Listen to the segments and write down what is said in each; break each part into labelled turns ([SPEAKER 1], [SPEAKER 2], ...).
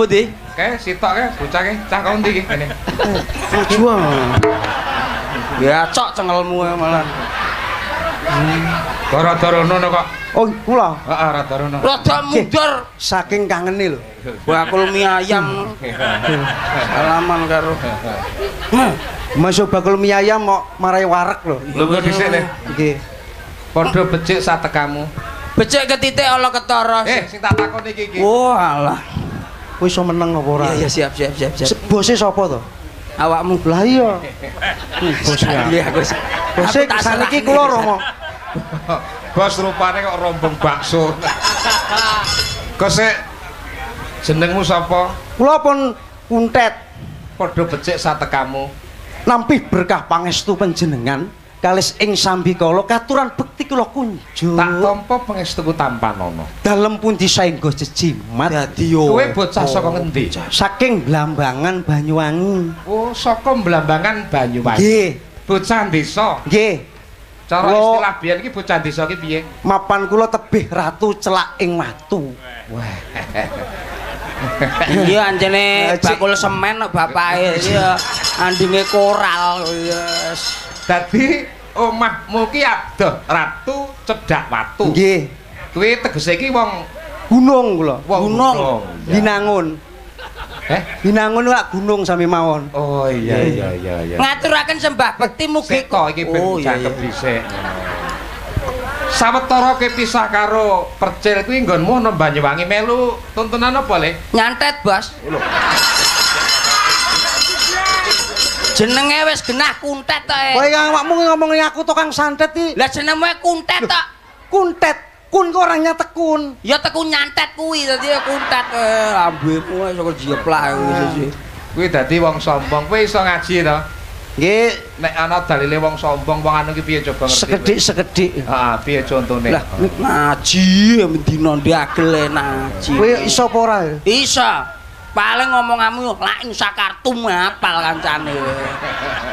[SPEAKER 1] Tembung ndi?
[SPEAKER 2] Kae sitok kae bocah kae cah kau ndi ki kene.
[SPEAKER 1] Juang. Ya cok cengelmu ya malah.
[SPEAKER 2] Rada rono kok.
[SPEAKER 3] Oh, kula
[SPEAKER 2] Heeh, rada rono.
[SPEAKER 1] Rada mundur.
[SPEAKER 3] saking kangene lho.
[SPEAKER 1] Bakul mie ayam. Salaman karo.
[SPEAKER 3] Masuk bakul mie ayam mau marai warak lho.
[SPEAKER 2] Lho kok dhisik le.
[SPEAKER 3] Nggih.
[SPEAKER 2] Padha becik satekamu.
[SPEAKER 1] Becik ke titik ala ketara.
[SPEAKER 2] Eh, sing tak takon iki iki.
[SPEAKER 1] Oh alah.
[SPEAKER 3] Kowe iso meneng apa ora?
[SPEAKER 1] Iya siap siap siap siap.
[SPEAKER 3] Se- Bose sapa to?
[SPEAKER 1] Awakmu
[SPEAKER 3] Lah iya.
[SPEAKER 1] bos Iya aku.
[SPEAKER 3] Bose saniki kula romo.
[SPEAKER 2] Bos rupane kok rombong bakso. Kok sik jenengmu sapa?
[SPEAKER 3] Kula pun kuntet
[SPEAKER 2] Padha becik satekamu.
[SPEAKER 3] nampi berkah pangestu panjenengan kalis ing sambikala katuran bekti kula kunjuk.
[SPEAKER 2] Tak tampa pangestuku tanpa nono.
[SPEAKER 3] Dalem pundi saengga jejimat.
[SPEAKER 1] Dadi yo.
[SPEAKER 2] Kowe bocah saka ngendi?
[SPEAKER 3] Saking Blambangan Banyuwangi.
[SPEAKER 2] Oh, saka Blambangan Banyuwangi.
[SPEAKER 3] Nggih.
[SPEAKER 2] Bocah desa.
[SPEAKER 3] Nggih.
[SPEAKER 2] Cara
[SPEAKER 3] Kula-
[SPEAKER 2] istilah biyen iki bocah desa ki piye?
[SPEAKER 3] Mapan kula tebih ratu celak ing watu.
[SPEAKER 1] Iya anjene
[SPEAKER 3] Cik.
[SPEAKER 1] bakul semen kok bapake iya andinge koral yes.
[SPEAKER 2] Dadi omahmu ki adoh ratu cedak watu.
[SPEAKER 3] Nggih.
[SPEAKER 2] Kuwi tegese iki wong
[SPEAKER 3] Gunung kula.
[SPEAKER 2] wong
[SPEAKER 1] Gunung.
[SPEAKER 2] Ya.
[SPEAKER 3] Binangun.
[SPEAKER 2] Eh?
[SPEAKER 3] Binangun lak gunung sami mawon.
[SPEAKER 2] Oh iya iya iya iya.
[SPEAKER 1] Ngaturaken sembah bekti mugi
[SPEAKER 2] Seko iki ben
[SPEAKER 1] Oh, iya,
[SPEAKER 2] cakep
[SPEAKER 1] iya.
[SPEAKER 2] dhisik. Sawetara kepisah karo percil kuwi nggonmu ana Banyuwangi melu tontonan apa le?
[SPEAKER 1] nyantet bos jenenge wis genah kuntet to
[SPEAKER 3] Kowe
[SPEAKER 1] eh.
[SPEAKER 3] yang awakmu ngomong aku tukang santet iki.
[SPEAKER 1] lah jenenge kuntet to
[SPEAKER 3] Kuntet. Kun kok orangnya tekun.
[SPEAKER 1] ya teku nyantet kuwi dadi kuntet eh lambemu wis kok jeplak sih
[SPEAKER 2] Kuwi dadi wong sombong. Kowe iso ngaji to?
[SPEAKER 3] Nggih,
[SPEAKER 2] Nek ana dalile wong sombong, wong anu ki piye coba ngerti?
[SPEAKER 3] sekedik-sekedik.
[SPEAKER 2] Ah, piye contone?
[SPEAKER 1] lah ngaji mendina ndagel ngaji
[SPEAKER 3] Kowe iso apa ora?
[SPEAKER 1] Iso. Paling ngomonganmu la ing sakartum apal kancane.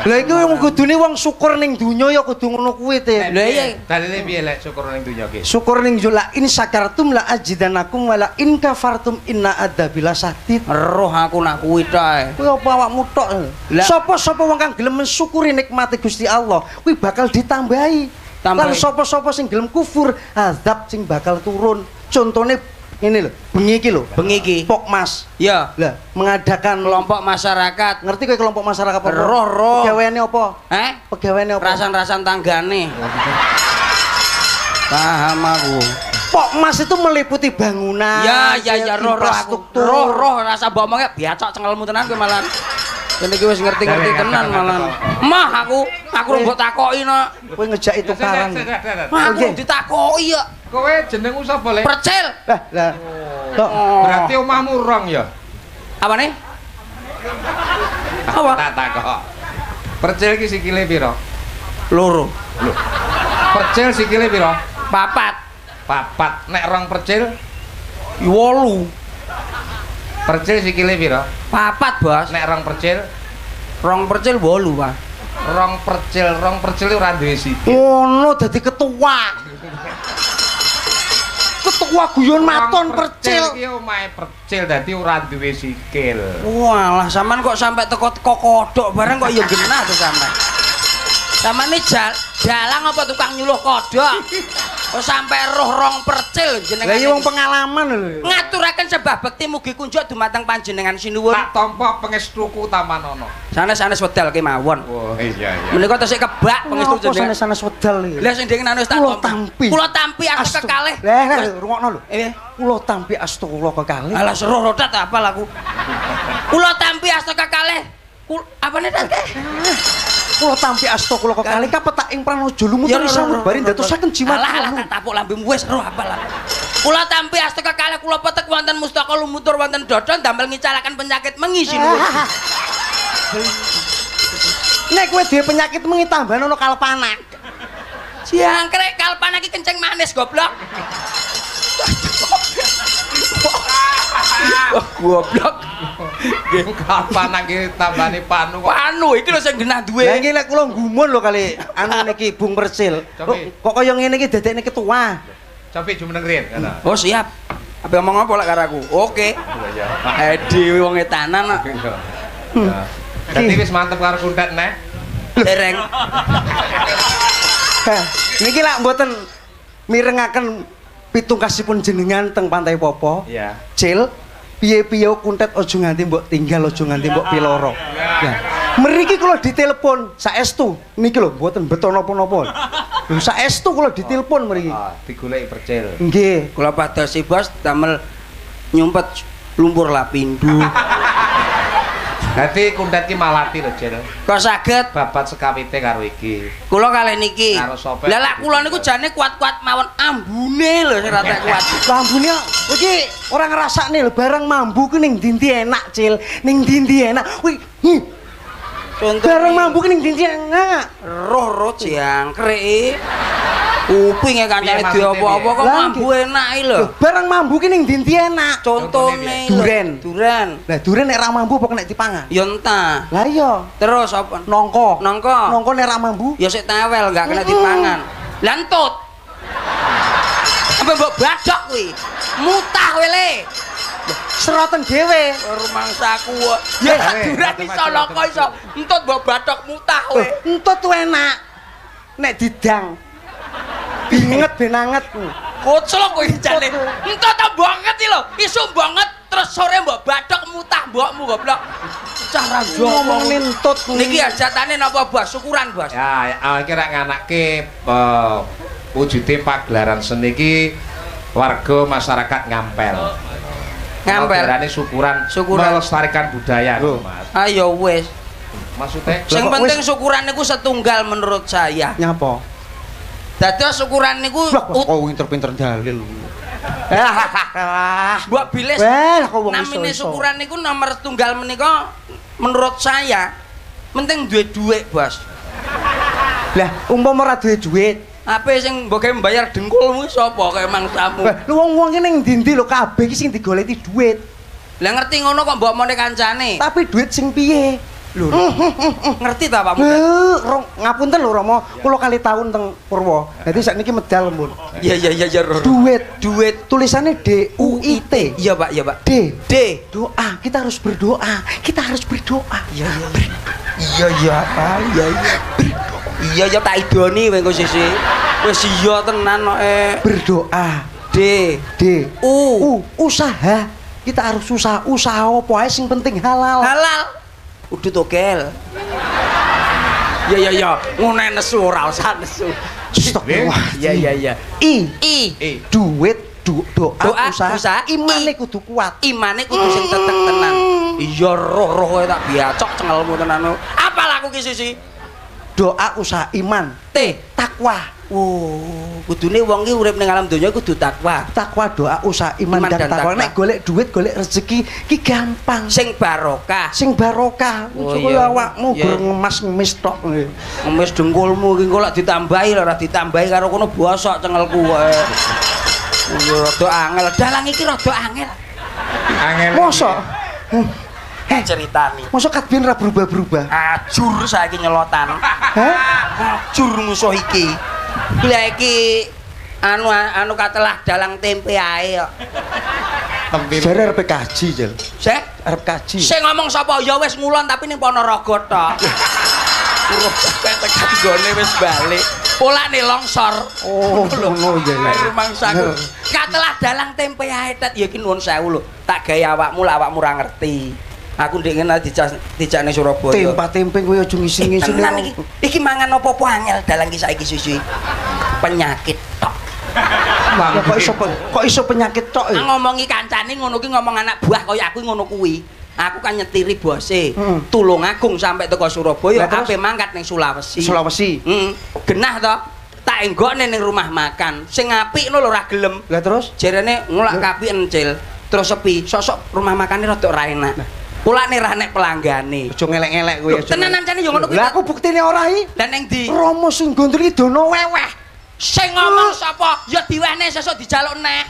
[SPEAKER 3] Lah iki wong kudune wong syukur ning donya ya kudu ngono kuwi te.
[SPEAKER 1] Lah iya.
[SPEAKER 2] Dalile piye lek syukur ning dunya ki?
[SPEAKER 3] Syukur ning la in sakartum la ajidanakum wala in kafartum inna adzabila sadid.
[SPEAKER 1] Roh aku nak kuwi tae.
[SPEAKER 3] Kuwi apa awakmu tok?
[SPEAKER 1] Lah-
[SPEAKER 3] Sapa-sapa wong kang gelem mensyukuri nikmate Gusti Allah, kuwi bakal ditambahi.
[SPEAKER 1] Tambahi.
[SPEAKER 3] Lan sapa-sapa sing gelem kufur, azab sing bakal turun. Contone ini lho, bengi iki lho,
[SPEAKER 1] Bengi iki.
[SPEAKER 3] Pokmas.
[SPEAKER 1] Ya,
[SPEAKER 3] Lah, mengadakan
[SPEAKER 1] kelompok masyarakat.
[SPEAKER 3] ngerti kowe kelompok masyarakat apa?
[SPEAKER 1] Roh, roh.
[SPEAKER 3] Pegaweane apa?
[SPEAKER 1] Eh?
[SPEAKER 3] Pegaweane apa?
[SPEAKER 1] Rasan-rasan tanggane. Paham aku.
[SPEAKER 3] Pokmas itu meliputi bangunan.
[SPEAKER 1] Ya, ya, ya, roh, roh aku. Roh, roh rasa bomongnya biacok cengelmu tenan kowe malah. Kene iki wis ngerti-ngerti tenan malah. Mah aku, aku mbok takoki no.
[SPEAKER 3] Kowe ngejak itu karang.
[SPEAKER 1] Mah aku ditakoki ya.
[SPEAKER 2] Kowe jenengmu sapa le?
[SPEAKER 1] Percil.
[SPEAKER 3] Lah, lah. Tok.
[SPEAKER 2] Berarti omahmu rong ya?
[SPEAKER 1] Apa nih? Apa?
[SPEAKER 2] Tak takok. Percil ki sikile pira?
[SPEAKER 1] Loro.
[SPEAKER 2] Lho. Percil sikile pira?
[SPEAKER 1] Papat.
[SPEAKER 2] Papat. Nek rong percil,
[SPEAKER 1] Wolu.
[SPEAKER 2] Percil sikile pira?
[SPEAKER 1] Papat, Bos.
[SPEAKER 2] Nek rong percil,
[SPEAKER 1] Rong percil wolu, Pak.
[SPEAKER 2] rong percil, rong percil ora duwe sikil.
[SPEAKER 3] Ngono dadi ketua. Ketua guyon maton percil.
[SPEAKER 2] ki omahe percil dadi ora duwe sikil.
[SPEAKER 1] Walah, sampean kok sampai teko-teko kodok bareng kok ya genah tuh sampean. Sampean ini jal dalang apa tukang nyuluh kodok? Kok sampai roh rong percil jenengan.
[SPEAKER 3] Lah iya wong pengalaman lho.
[SPEAKER 1] ngaturaken sebah bekti mugi kunjuk dumateng panjenengan sinuwun.
[SPEAKER 2] Tak tampa pengestuku Tamanono.
[SPEAKER 1] Sanes-sanes wedal kemawon.
[SPEAKER 2] Oh iya iya.
[SPEAKER 1] Menika tesih kebak pengestu jenengan.
[SPEAKER 3] sana-sana wedal iki?
[SPEAKER 1] Lah sing dengan anu tak
[SPEAKER 3] Kula
[SPEAKER 1] tampi.
[SPEAKER 3] tampi.
[SPEAKER 1] Kula tampi aku kekalih.
[SPEAKER 3] Lah, rungokno lho.
[SPEAKER 1] Eh,
[SPEAKER 3] Kula tampi astu kula kekalih.
[SPEAKER 1] alah seruh rodat apal aku. Kula tampi asta kekalih. Kul apa nih dat?
[SPEAKER 3] Kula tampi astu kula kekalih kapetak ing pranojo lumut
[SPEAKER 1] Ya,
[SPEAKER 3] isa
[SPEAKER 1] roh, roh,
[SPEAKER 3] bari
[SPEAKER 1] roh,
[SPEAKER 3] ndadosaken jimat.
[SPEAKER 1] Alah alah tak tapuk lambemu wis roh apal. Kula tampi asta kekalih kula petek wonten mustaka lumutur wonten dodon damel ngicalaken penyakit mengisi.
[SPEAKER 3] Nek kowe duwe penyakit mengi tambahan ono kalpanak.
[SPEAKER 1] Jangkrik kalpan iki kenceng manis goblok. Goblok.
[SPEAKER 2] Kapan lagi tambani panu kok?
[SPEAKER 1] Panu iki lho sing genah duwe.
[SPEAKER 3] iki lek kula gumun lho kali anu niki Bung Persil. Kok kaya ngene iki dadekne ketua.
[SPEAKER 2] Cobi jumenengrin ngono.
[SPEAKER 1] Oh siap. Apa ngomong apa lek karo aku? Oke. Pak Edi wong etanan kok.
[SPEAKER 2] Dadi wis mantep karo kuntet nek.
[SPEAKER 1] dereng.
[SPEAKER 3] Niki lak mboten mirengaken pitungkasipun jenengan teng Pantai Popo.
[SPEAKER 2] Iya.
[SPEAKER 3] Cil, piye-piye kuntet aja nganti mbok tinggal aja nganti mbok piloro. Ya. Mriki kula ditelepon saestu niki lho mboten beto napa-napa. Lho saestu kula ditelepon mriki.
[SPEAKER 2] Ah, digoleki percil.
[SPEAKER 3] Nggih.
[SPEAKER 1] Kula padosi bos damel nyumpet lumpur lapindo.
[SPEAKER 2] Dadi kuntet ki malati lho, Cil.
[SPEAKER 1] Kok saged
[SPEAKER 2] Babat sekawite karo iki.
[SPEAKER 1] kula kali niki.
[SPEAKER 2] Karo.
[SPEAKER 1] Lah lak kula niku jane kuat-kuat mawon ambune lho sing rata kuat.
[SPEAKER 3] Lambune iki ora ngrasakne lho barang mambu ki ning ndi enak, Cil. Ning ndi enak. Wih,
[SPEAKER 1] Contoh
[SPEAKER 3] barang mambu ning ndi enak.
[SPEAKER 1] roh-roh jangkrik. Kupinge kancane
[SPEAKER 2] Piye maksudnya,
[SPEAKER 1] diopo-opo kok?
[SPEAKER 3] Lah,
[SPEAKER 1] mambu enak iki lho.
[SPEAKER 3] Loh, barang mambu ki ning ndi enak.
[SPEAKER 1] Contone.
[SPEAKER 3] Duren.
[SPEAKER 1] Duren.
[SPEAKER 3] Lah duren nek ra mambu apa kena dipangan?
[SPEAKER 1] Ya entah.
[SPEAKER 3] Lah iya,
[SPEAKER 1] Terus apa?
[SPEAKER 3] nongko.
[SPEAKER 1] Nongko.
[SPEAKER 3] Nongko nek ra mambu.
[SPEAKER 1] Ya sik tewel enggak kena dipangan. Lantut. Apa mbok badok kuwi? Mutah kowe le.
[SPEAKER 3] Seroten dhewe.
[SPEAKER 1] Rumangsaku. kok.
[SPEAKER 2] Ya, mati,
[SPEAKER 1] iso loko iso. Entut mbok badok mutah kowe.
[SPEAKER 3] Entut enak. Nek didang. Binget ben anget.
[SPEAKER 1] Koclok kowe jane. Entut ta banget iki lho. Isu banget terus sore mbok badok mutah mbokmu goblok. Cara
[SPEAKER 3] Ngomong entut
[SPEAKER 1] Niki hajatane napa, Bos? Syukuran, Bos.
[SPEAKER 2] Ya, ya iki rak nganake eh, wujude pagelaran seni iki warga masyarakat ngampel.
[SPEAKER 1] Ngampel.
[SPEAKER 2] Pagelarannya syukuran,
[SPEAKER 1] Syukuran.
[SPEAKER 2] melestarikan budaya,
[SPEAKER 3] Loh.
[SPEAKER 2] Mas.
[SPEAKER 1] Ayo wis.
[SPEAKER 2] Maksudnya
[SPEAKER 1] Sing
[SPEAKER 3] kok
[SPEAKER 1] penting
[SPEAKER 3] wis-
[SPEAKER 1] syukuran niku setunggal menurut saya.
[SPEAKER 3] nyapa?
[SPEAKER 1] Dados syukuran niku
[SPEAKER 3] kok pinter-pinter dalil. Ah,
[SPEAKER 1] Mbok bilis
[SPEAKER 3] Wah, kok
[SPEAKER 1] namine syukuran niku nomor tunggal menika menurut saya penting duwe duit, Bos.
[SPEAKER 3] Lah, umpama ora duwe duit.
[SPEAKER 1] Apa sing mbok gawe mbayar dengkulmu sapa kaya mangsamu?
[SPEAKER 3] Lah, lu wong-wong ki ning ndi lho kabeh ki sing digoleki duit.
[SPEAKER 1] Lah ngerti ngono kok mbok mone kancane.
[SPEAKER 3] Tapi duit sing piye?
[SPEAKER 1] Lho. Ngerti ta Pak
[SPEAKER 3] Eh, rong ngapunten lho Romo, kula kali tahun teng Purwo. Dadi sakniki medal mun.
[SPEAKER 1] Iya iya iya iya. Roro.
[SPEAKER 3] Duit,
[SPEAKER 1] Duit
[SPEAKER 3] tulisannya D U I T.
[SPEAKER 1] Iya, Pak, iya, Pak.
[SPEAKER 3] D.
[SPEAKER 1] D.
[SPEAKER 3] Doa, kita harus berdoa. Kita harus berdoa.
[SPEAKER 1] Iya iya iya. Iya iya apa? Iya iya. Iya iya tak idoni kowe engko sisi. Wis iya tenan kok eh.
[SPEAKER 3] Berdoa.
[SPEAKER 1] D.
[SPEAKER 3] D.
[SPEAKER 1] U.
[SPEAKER 3] U, usaha. Kita harus usaha. Usaha apa ae sing penting halal.
[SPEAKER 1] Halal. Udah togel. Iya iya iya, ngono nesu ora usah nesu.
[SPEAKER 3] Astagfirullah.
[SPEAKER 1] Iya iya iya.
[SPEAKER 3] I.
[SPEAKER 1] I.
[SPEAKER 2] eh
[SPEAKER 3] Duit, du, doa,
[SPEAKER 1] Doa,
[SPEAKER 3] usaha.
[SPEAKER 1] usaha.
[SPEAKER 3] Imane
[SPEAKER 1] I.
[SPEAKER 3] kudu kuat.
[SPEAKER 1] Imane kudu sing tetek tenan. Iya roh-roh tak biacok cengelmu tenan. Apa laku ki sisi?
[SPEAKER 3] Doa, usaha, iman.
[SPEAKER 1] T.
[SPEAKER 3] Takwa.
[SPEAKER 1] Oh, kudune wong ki urip ning alam donya kudu takwa.
[SPEAKER 3] Takwa, doa, usaha, iman,
[SPEAKER 1] Iman
[SPEAKER 3] dan,
[SPEAKER 1] dan
[SPEAKER 3] takwa.
[SPEAKER 1] takwa.
[SPEAKER 3] Nek golek duit, golek rezeki, ki gampang.
[SPEAKER 1] Sing barokah.
[SPEAKER 3] sing barokah
[SPEAKER 1] Oh, iya.
[SPEAKER 3] awakmu gur ngemas ngemis tok
[SPEAKER 1] Ngemis dengkulmu ki engko lak ditambahi lho, ora ditambahi karo kono bosok cengelku kowe. Yo rada angel, dalang iki rada angel.
[SPEAKER 2] angel.
[SPEAKER 3] mosok eh
[SPEAKER 1] Ceritani.
[SPEAKER 3] mosok kadben ra berubah-berubah
[SPEAKER 1] Ajur saiki nyelotan.
[SPEAKER 3] hah
[SPEAKER 1] Ajur musuh iki. Lah iki anu anu katelah dalang tempe ae kok.
[SPEAKER 2] Tempir.
[SPEAKER 3] jare arep kaji jel
[SPEAKER 1] Sek,
[SPEAKER 3] arep kaji
[SPEAKER 1] sing ngomong sapa ya wis ngulon tapi ning Ponorogo tok. Urip tekan gone wis balik. Polane longsor.
[SPEAKER 3] oh ngono ya
[SPEAKER 1] rumangsaku. Katelah dalang tempe ae tet ya iki nuwun sewu lho. Tak gawe awakmu lah awakmu ora ngerti. Aku ndek ngene dijak dijakne Surabaya.
[SPEAKER 3] tempat tempe kowe aja ngisi-ngisi
[SPEAKER 1] Tenan iki. Iki mangan apa-apa angel dalang ki saiki susu. Penyakit tok.
[SPEAKER 3] Ya, kok iso kok iso penyakit tok ya?
[SPEAKER 1] Ngomongi kancane ngono ki ngomong anak buah kaya aku ngono kuwi. Aku kan nyetiri bose.
[SPEAKER 3] Hmm.
[SPEAKER 1] Tulung Agung sampai teko Surabaya ape mangkat ning Sulawesi.
[SPEAKER 3] Sulawesi
[SPEAKER 1] Hmm, genah to. Tak enggokne ning rumah makan. Sing apik lho ora gelem.
[SPEAKER 3] lah terus
[SPEAKER 1] Jarene ngulak kapi encil, terus sepi. Sosok rumah makannya rada ora enak. Pulane ra nek pelanggane.
[SPEAKER 3] aja ngelek-ngelek kowe
[SPEAKER 1] tenanan jane yo ngono kuwi.
[SPEAKER 3] lah aku buktine ora iki
[SPEAKER 1] Dan ning ndi?
[SPEAKER 3] Romo sing gondol iki dono weweh
[SPEAKER 1] Sing ngomong sapa? Ya diwehne sesuk dijaluk neh.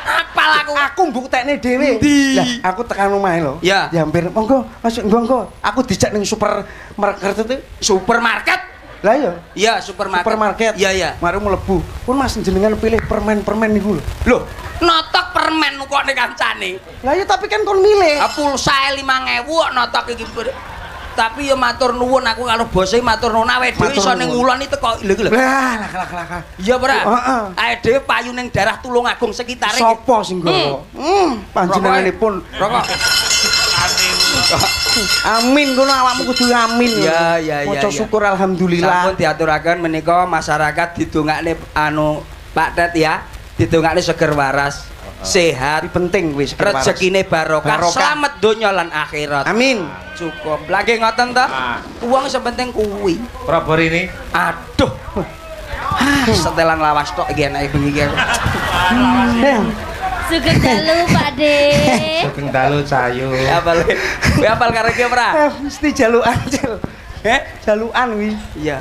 [SPEAKER 1] Apal aku.
[SPEAKER 3] Aku mbuktekne dhewe. Lah, aku tekan omahe lho.
[SPEAKER 1] Ya
[SPEAKER 3] hampir monggo, masuk monggo. Aku dijak ning supermarket itu.
[SPEAKER 1] Supermarket?
[SPEAKER 3] Lah ya.
[SPEAKER 1] Iya, supermarket.
[SPEAKER 3] Supermarket.
[SPEAKER 1] Iya, iya.
[SPEAKER 3] Mari mlebu. Pun Mas jenengan pilih permen-permen niku lho.
[SPEAKER 1] Loh, notok permen kok nek kancane.
[SPEAKER 3] Lah ya tapi kan kon milih.
[SPEAKER 1] Ah pulsae 5000 kok notok iki. Tapi ya matur nuwun aku kalau bose matur nuwun awake dhewe iso ning ngulon itu kok lho iki lho.
[SPEAKER 3] Lah, lah lah lah.
[SPEAKER 1] Iya, Pra.
[SPEAKER 3] Heeh.
[SPEAKER 1] Awake dhewe payu ning daerah Tulungagung sekitare.
[SPEAKER 3] Sopo sing nggawa? Hmm, panjenenganipun.
[SPEAKER 1] Rokok.
[SPEAKER 3] Amin kono awakmu kudu amin.
[SPEAKER 1] Ya, ya, ya,
[SPEAKER 3] Maca
[SPEAKER 1] ya.
[SPEAKER 3] syukur alhamdulillah.
[SPEAKER 1] Sampun diaturaken menika masyarakat didongakne anu Pak Tet ya, didongakne seger waras, sehat,
[SPEAKER 3] penting wis
[SPEAKER 1] rezekine barokah, selamat donya lan akhirat.
[SPEAKER 3] Amin.
[SPEAKER 1] Cukup. Lagi ngoten ta?
[SPEAKER 2] Ah.
[SPEAKER 1] Uang sepenting kuwi.
[SPEAKER 2] Probor ini
[SPEAKER 1] Aduh. Ah, setelan lawas tok iki enake bengi iki.
[SPEAKER 3] Eh,
[SPEAKER 4] Sugeng dalu Pak De.
[SPEAKER 2] sugeng dalu cayu.
[SPEAKER 1] Apal. Kowe apal karo iki, Pra?
[SPEAKER 3] eh, mesti jalukan, Cil.
[SPEAKER 1] Heh?
[SPEAKER 3] Jalukan wi.
[SPEAKER 1] Iya.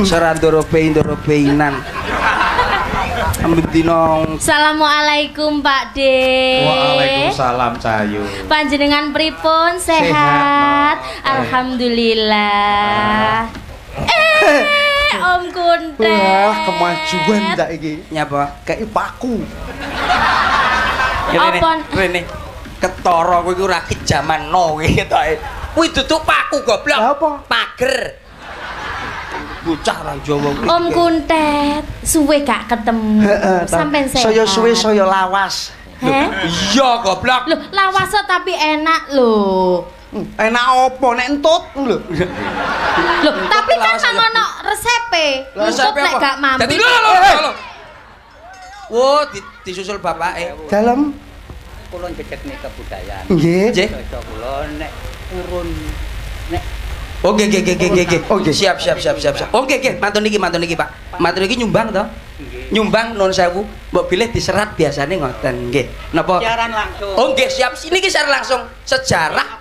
[SPEAKER 1] Serandoro pein doro peinan. Ambek dino
[SPEAKER 4] Assalamualaikum Pak De.
[SPEAKER 2] Waalaikumsalam cayu.
[SPEAKER 4] Panjenengan pripun sehat?
[SPEAKER 2] Sehat, Mak.
[SPEAKER 4] Alhamdulillah. Eh, Om Kuntet.
[SPEAKER 3] Wah, kemajuan ndak iki.
[SPEAKER 1] nyapa?
[SPEAKER 3] Kayak paku.
[SPEAKER 1] Rene,
[SPEAKER 4] Apa?
[SPEAKER 1] Rene. Ketara kowe iku ora ki jaman no iki ketoke. Kuwi duduk paku goblok.
[SPEAKER 3] Apa?
[SPEAKER 1] Pager. Bocah ra Jawa kuwi.
[SPEAKER 4] Om Kuntet, suwe gak ketemu. Sampai sehat.
[SPEAKER 3] Saya suwe saya lawas.
[SPEAKER 1] Iya goblok.
[SPEAKER 4] Loh, lawasa tapi enak loh.
[SPEAKER 3] Hmm, Enak opo nek entut lho.
[SPEAKER 4] Loh, tapi kan nang ono resepe. Entut nek gak mampu.
[SPEAKER 1] Dadi lho lho lho. Wo di, disusul bapake.
[SPEAKER 3] Dalam
[SPEAKER 5] Kulon cecekne kebudayaan.
[SPEAKER 3] nggih.
[SPEAKER 1] Nggih.
[SPEAKER 5] Kulon nek urun nek
[SPEAKER 1] Oke oke oke oke oke.
[SPEAKER 3] Oke.
[SPEAKER 1] Siap siap siap siap siap. Oke oke, mantun iki mantun iki, Pak. Mantun iki nyumbang to? Nyumbang non sewu. Mbok bilih diserat biasane ngoten, nggih. Napa?
[SPEAKER 5] siaran langsung.
[SPEAKER 1] Oh nggih, siap. Ini ki secara langsung sejarah.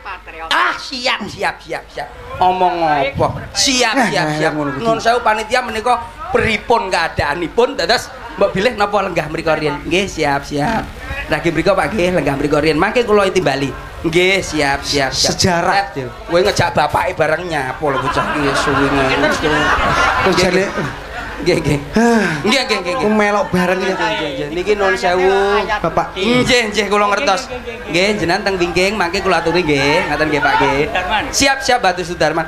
[SPEAKER 1] Ah, siap siap siap siap. Omong apa? Siap
[SPEAKER 3] Eh,
[SPEAKER 1] siap
[SPEAKER 3] eh,
[SPEAKER 1] siap. Nun sewu panitia menika pripun keadaanipun dados mbok bilih napa lenggah mriku riyen. Nggih, siap siap. Lagi mriku Pak nggih, lenggah mriku riyen. Mangke kula timbali. Nggih, siap siap siap.
[SPEAKER 3] Sejarah,
[SPEAKER 1] Tet, Kowe ngejak bapake bareng nyapo lho bocah iki suwi ngono.
[SPEAKER 3] Terus jane
[SPEAKER 1] Nggih nggih. Nggih nggih nggih.
[SPEAKER 3] melok bareng ya.
[SPEAKER 1] Nggih, nggih. Niki nun sewu.
[SPEAKER 3] Bapak.
[SPEAKER 1] Nggih, nggih kula ngertos. Nggih, jenengan teng wingking mangke kula aturi nggih, ngaten nggih Pak nggih. Siap, siap Batu Sudarman.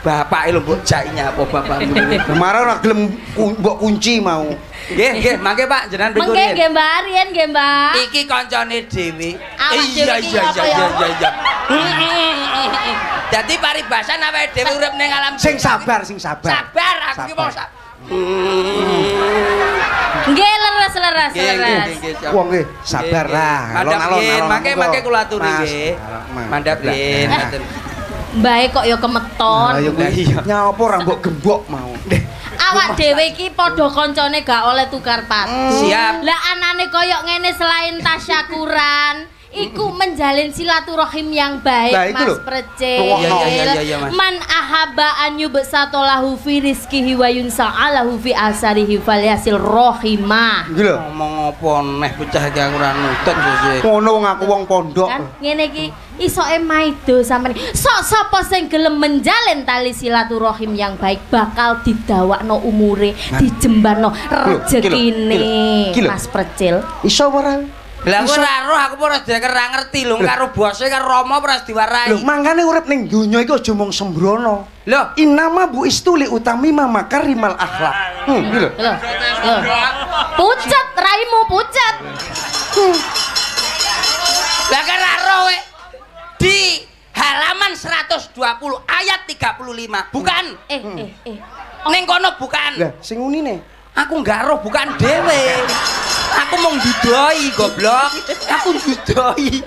[SPEAKER 1] Bapak lho mbok jaki nyapa bapak
[SPEAKER 3] Kemarin ora gelem mbok kunci mau.
[SPEAKER 1] Nggih, nggih, mangke Pak jenengan
[SPEAKER 4] Mengke
[SPEAKER 1] riyen.
[SPEAKER 4] nggih Mbak Arien nggih Mbak.
[SPEAKER 1] Iki kancane dhewe.
[SPEAKER 4] Awak
[SPEAKER 1] Iya
[SPEAKER 4] dhewe iki
[SPEAKER 1] iya iya
[SPEAKER 4] ya?
[SPEAKER 1] iya iya. Dadi paribasan awake dhewe urip ning alam
[SPEAKER 3] Sing sabar, sing sabar.
[SPEAKER 1] Sabar aku ki mau
[SPEAKER 3] Sabar.
[SPEAKER 1] Sa-
[SPEAKER 4] Nggih leres leres
[SPEAKER 1] Nggih, nggih,
[SPEAKER 4] leres.
[SPEAKER 1] nggih, nggih.
[SPEAKER 3] Wong nggih, sabar
[SPEAKER 1] Nggih,
[SPEAKER 3] lah.
[SPEAKER 1] nggih.
[SPEAKER 3] Alon-alon,
[SPEAKER 1] mangke mangke kula aturi
[SPEAKER 3] Mas,
[SPEAKER 1] nggih. Mandap ngaten.
[SPEAKER 4] Bae kok ya kemeton.
[SPEAKER 3] Lah ya kuwi
[SPEAKER 1] iya.
[SPEAKER 3] nyapa ora mbok gembok mau.
[SPEAKER 4] Awak dhewe iki padha kancane gak oleh tukar patu.
[SPEAKER 1] Siap.
[SPEAKER 4] Lah anane koyok ngene selain tasyakuran, iku menjalin silaturahim yang baik
[SPEAKER 3] itu
[SPEAKER 4] Mas
[SPEAKER 3] lho.
[SPEAKER 4] Precil.
[SPEAKER 3] Iya,
[SPEAKER 1] iya, iya, iya, Mas.
[SPEAKER 4] Man ahaba an yubsatolahu fi rizqihi wa yunsa'alahu fi asarihi falyasil rohimah.
[SPEAKER 3] Iki lho.
[SPEAKER 1] Ngomong apa neh bocah iki aku ora nutut sesuk.
[SPEAKER 3] Ngono wong aku wong pondok.
[SPEAKER 4] Kan ngene iki isoke maido sampean. Sok sapa sing gelem menjalin tali silaturahim yang baik bakal didawakno umure, dijembarno rezekine.
[SPEAKER 3] Ki lho.
[SPEAKER 4] Mas Precil.
[SPEAKER 3] Iso ora?
[SPEAKER 1] Lah aku
[SPEAKER 3] Iso.
[SPEAKER 1] ora roh, aku ora dhewe ora ngerti lho karo bose karo Rama ora diwarai.
[SPEAKER 3] Lho, mangkane urip ning donya iki aja mung sembrono.
[SPEAKER 1] Lho,
[SPEAKER 3] Inama bu istuli utami mama karimal akhlak. Hmm, iki lho.
[SPEAKER 4] Pucet raimu pucet.
[SPEAKER 1] lah kan ora roh we. Di halaman 120 ayat 35. Bukan.
[SPEAKER 4] Eh, eh, eh.
[SPEAKER 1] Ning kono bukan.
[SPEAKER 3] Lah, sing unine.
[SPEAKER 1] Aku nggak roh bukan dhewe. Aku mau dudoi goblok. Aku dudoi.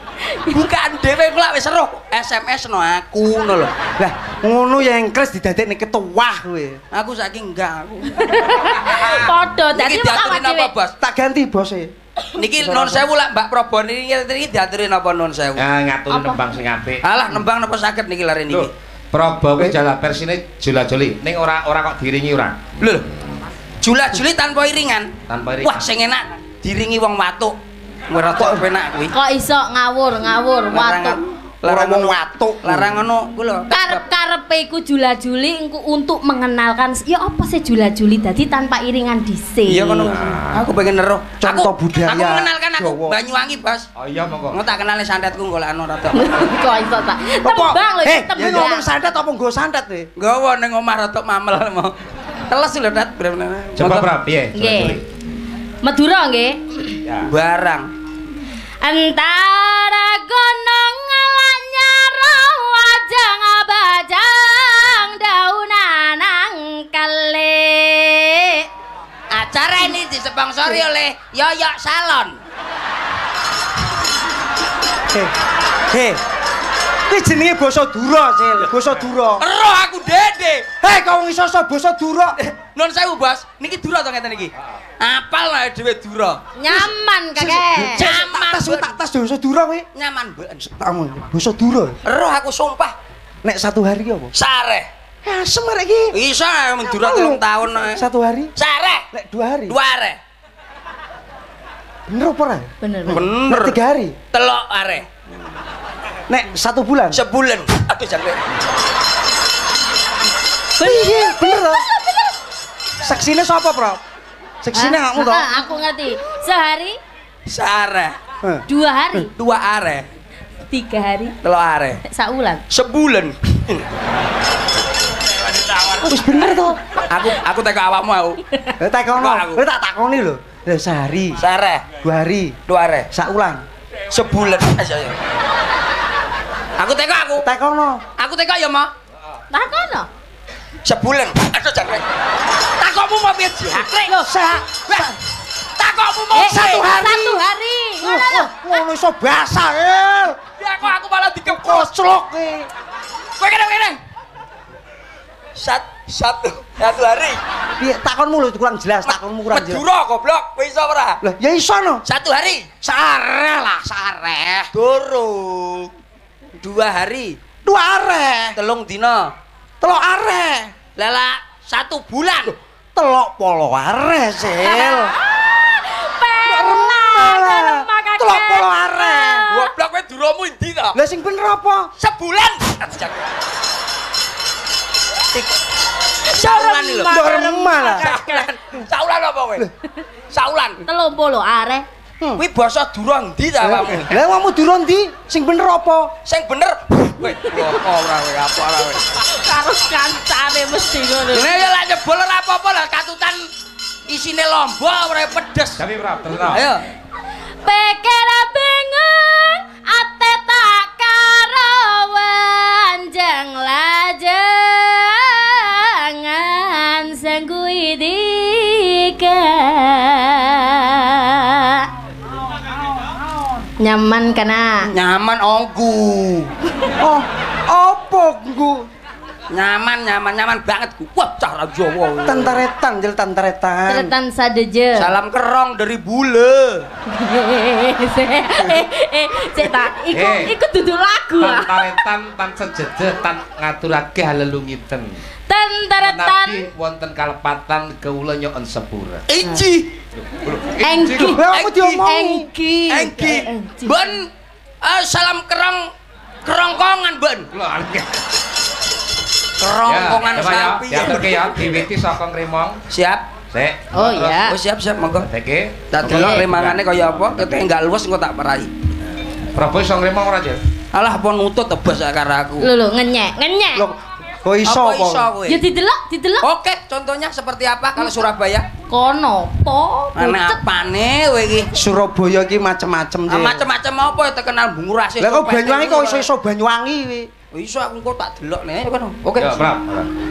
[SPEAKER 1] Bukan dhewe kula wis roh SMS no aku ngono lho.
[SPEAKER 3] Lah, ngono ya engkres didadekne ketuah kowe.
[SPEAKER 1] Aku saking enggak aku.
[SPEAKER 4] Padha dadi
[SPEAKER 1] Niki
[SPEAKER 4] awak
[SPEAKER 1] apa,
[SPEAKER 4] dhewe.
[SPEAKER 1] Bos?
[SPEAKER 3] Tak ganti bose.
[SPEAKER 1] Niki non sewu lah Mbak Probon ini iki diaturin apa non sewu?
[SPEAKER 2] Ya ngaturi
[SPEAKER 4] Apa?
[SPEAKER 2] nembang sing apik.
[SPEAKER 1] Alah nembang napa saged niki lare niki.
[SPEAKER 2] Probo kuwi jala persine jola-joli. Ning ora ora kok diringi ora.
[SPEAKER 1] Lho. Jula-juli tanpa iringan.
[SPEAKER 2] Tanpa iringan.
[SPEAKER 1] Wah, sing enak diringi wong watuk. Kuwi rada penak kuwi.
[SPEAKER 4] Kok iso ngawur, ngawur, watuk.
[SPEAKER 1] Larang
[SPEAKER 3] Ora wong watuk.
[SPEAKER 1] Larang ngono kuwi lho.
[SPEAKER 4] Karep-karepe iku jula-juli engko untuk mengenalkan ya apa sih jula-juli dadi tanpa iringan dhisik.
[SPEAKER 1] Iya ngono. Aku pengen neruh.
[SPEAKER 3] Contoh
[SPEAKER 1] Aku-
[SPEAKER 3] budaya
[SPEAKER 1] Aku mengenalkan aku
[SPEAKER 3] Jawa.
[SPEAKER 1] Banyuwangi, Bos.
[SPEAKER 2] Oh iya monggo.
[SPEAKER 1] Ngono tak kenali santetku golekno rada.
[SPEAKER 4] Kok iso ta? Tembang lho,
[SPEAKER 3] Eh, ya
[SPEAKER 4] tembang.
[SPEAKER 3] ngomong santet apa nggo santet e?
[SPEAKER 1] Nggawa ning omah rada mamel mau. Teles lho, Dat.
[SPEAKER 2] Coba Prab, piye?
[SPEAKER 4] Nggih. Madura nggih.
[SPEAKER 2] Ya.
[SPEAKER 1] Barang.
[SPEAKER 4] Antara gunung ngalanyara wajang bajang daunan kali.
[SPEAKER 1] Acara ini disponsori oleh Yoyok Salon.
[SPEAKER 3] He. He. Kuwi jenenge basa Dura, Sil. Basa Dura.
[SPEAKER 1] Roh aku dede.
[SPEAKER 3] Hei, kau iso iso basa Dura.
[SPEAKER 1] Nun sewu, Bos. Niki dura to ngeten iki. Apal lah dhewe dura.
[SPEAKER 4] Nyaman kakek.
[SPEAKER 1] Nyaman,
[SPEAKER 3] Tak tas tak tas basa Dura kowe.
[SPEAKER 1] Nyaman, Ben.
[SPEAKER 3] Tamu, basa Dura.
[SPEAKER 1] Roh aku sumpah.
[SPEAKER 3] Nek satu hari apa?
[SPEAKER 1] Sare.
[SPEAKER 3] Asem arek iki.
[SPEAKER 1] Bisa mendura
[SPEAKER 3] Apa
[SPEAKER 1] telung
[SPEAKER 3] lu?
[SPEAKER 1] tahun. eh.
[SPEAKER 3] Satu hari?
[SPEAKER 1] Sare.
[SPEAKER 3] Nek dua hari?
[SPEAKER 1] Dua are.
[SPEAKER 3] Bener apa ora?
[SPEAKER 4] Bener. bener.
[SPEAKER 3] Tiga hari?
[SPEAKER 1] Telok are.
[SPEAKER 3] Nek satu bulan?
[SPEAKER 1] Sebulan. Aduh jangkrik.
[SPEAKER 3] Iya, bener toh? Saksine sapa, Bro? Saksine
[SPEAKER 4] Hah?
[SPEAKER 3] kamu toh?
[SPEAKER 4] Aku ngerti. Sehari,
[SPEAKER 1] Sare.
[SPEAKER 3] Heh.
[SPEAKER 4] dua hari,
[SPEAKER 1] Dua are.
[SPEAKER 4] tiga hari,
[SPEAKER 1] Telok are.
[SPEAKER 4] saulan.
[SPEAKER 1] Sebulan.
[SPEAKER 3] Wis bener toh?
[SPEAKER 1] aku aku teko awakmu aku. Aku?
[SPEAKER 3] Kowe tak takoni lho. Lah sehari,
[SPEAKER 1] Sare.
[SPEAKER 3] dua hari,
[SPEAKER 1] Dua are.
[SPEAKER 3] saulan.
[SPEAKER 1] Sebulan. Saya. Aku teko aku.
[SPEAKER 3] Takono.
[SPEAKER 1] Aku teko ya, Mak.
[SPEAKER 4] Takono.
[SPEAKER 1] Sebulan. Aduh jangkrik. Takokmu mau piye, Jangkrik?
[SPEAKER 3] Loh, sa
[SPEAKER 1] Takokmu mau
[SPEAKER 4] Eh,
[SPEAKER 3] Satu hari.
[SPEAKER 4] Satu hari. Ngono lho.
[SPEAKER 3] ngono iso basah, El.
[SPEAKER 1] Ya kok aku malah dikepos.
[SPEAKER 3] Koclok kowe.
[SPEAKER 1] Kene kene. Sat satu satu hari.
[SPEAKER 3] Piye takonmu lho kurang jelas, takonmu kurang jelas.
[SPEAKER 1] Medura goblok, kowe iso ora?
[SPEAKER 3] Lah, ya iso no.
[SPEAKER 1] Satu hari.
[SPEAKER 3] Sare lah, sare.
[SPEAKER 1] Durung. Dua hari.
[SPEAKER 3] Dua are.
[SPEAKER 1] Telung dina.
[SPEAKER 3] Telok are.
[SPEAKER 1] Lala satu bulan.
[SPEAKER 3] Telok polo are, Sil.
[SPEAKER 4] Kakek.
[SPEAKER 3] Telok polo are.
[SPEAKER 1] Goblok kowe duramu endi to?
[SPEAKER 3] Lah sing bener apa?
[SPEAKER 1] Sebulan. Saulan lho.
[SPEAKER 3] Lah.
[SPEAKER 1] Saulan. Saulan apa kowe? Saulan.
[SPEAKER 4] Telung puluh are.
[SPEAKER 1] Kuwi basa dura endi ta awakmu?
[SPEAKER 3] Lah kamu duro ndi? Sing bener apa?
[SPEAKER 1] Sing bener. Kowe ora kowe apa ora kowe?
[SPEAKER 4] Karo kancane mesti ngono.
[SPEAKER 1] Ini ya lah jebol ora apa-apa lah katutan isine lomba ora pedes.
[SPEAKER 2] Tapi Prab, terus.
[SPEAKER 1] Ayo.
[SPEAKER 4] Pikir bingung, ate tak karo wanjang lajangan sang kuwi Nyaman kana?
[SPEAKER 1] Nyaman ongku.
[SPEAKER 3] Oh, apa nggo?
[SPEAKER 1] Nyaman nyaman nyaman banget ku. Wah, cara Jawa.
[SPEAKER 3] Tantaretan, jel tantaretan.
[SPEAKER 4] Ceretan sadeje.
[SPEAKER 1] Salam kerong dari bule.
[SPEAKER 4] eh, eh, cek tak, iku,
[SPEAKER 2] Eh.
[SPEAKER 4] iku dudu lagu ah.
[SPEAKER 2] taretan tan sejeje tan ngaturake halelungiten.
[SPEAKER 4] Tenteretan,
[SPEAKER 2] Menawi wonten kalepatan kawula nyoon sepura.
[SPEAKER 4] Engki,
[SPEAKER 3] kamu diomongi.
[SPEAKER 4] engki,
[SPEAKER 1] Engki.
[SPEAKER 4] Engki.
[SPEAKER 1] Ben salam kerong kerongkongan ben.
[SPEAKER 2] Lho.
[SPEAKER 1] Kerongkongan
[SPEAKER 2] ya, Pak, ya.
[SPEAKER 1] sapi.
[SPEAKER 2] Diaturke ya, diwiti saka ngrimong.
[SPEAKER 1] Siap.
[SPEAKER 2] Sik.
[SPEAKER 4] Oh, iya.
[SPEAKER 1] Oh siap siap monggo.
[SPEAKER 2] Sik.
[SPEAKER 1] Tak delok rimangane kaya apa, ketek enggak luwes engko tak parai.
[SPEAKER 2] Prabu iso ngrimong ora, Jil?
[SPEAKER 1] Alah pon nutut tebas karo aku.
[SPEAKER 4] Lho lho ngenyek, ngenyek.
[SPEAKER 3] Loh, kok iso
[SPEAKER 1] Apa iso kowe?
[SPEAKER 4] Ya didelok, didelok.
[SPEAKER 1] Oke, contohnya seperti apa kalau Surabaya?
[SPEAKER 4] Kono po,
[SPEAKER 1] Ana apane kowe iki?
[SPEAKER 3] Surabaya iki macem-macem,
[SPEAKER 1] Ah,
[SPEAKER 3] Jil.
[SPEAKER 1] Macem-macem apa ya terkenal bungurase.
[SPEAKER 3] Lah kok Banyuwangi kok iso-iso Banyuwangi kuwi?
[SPEAKER 1] Oh, Iso aku kok tak delok nih kono. Oke.
[SPEAKER 2] Ya, Prab.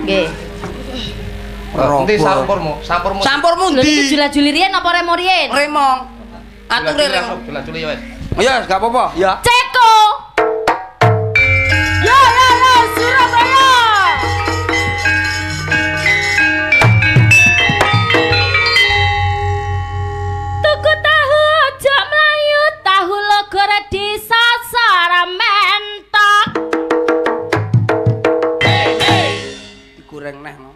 [SPEAKER 4] Nggih.
[SPEAKER 2] Nanti sampurmu, sampurmu.
[SPEAKER 1] Sampurmu ndi?
[SPEAKER 4] jula-juli riyen apa remo riyen?
[SPEAKER 1] Remong. Atur
[SPEAKER 2] Jula-juli,
[SPEAKER 1] remong.
[SPEAKER 2] Jula-juli ya wis.
[SPEAKER 1] Ya, gak apa-apa. Ya.
[SPEAKER 4] Ceko. goreng neh no.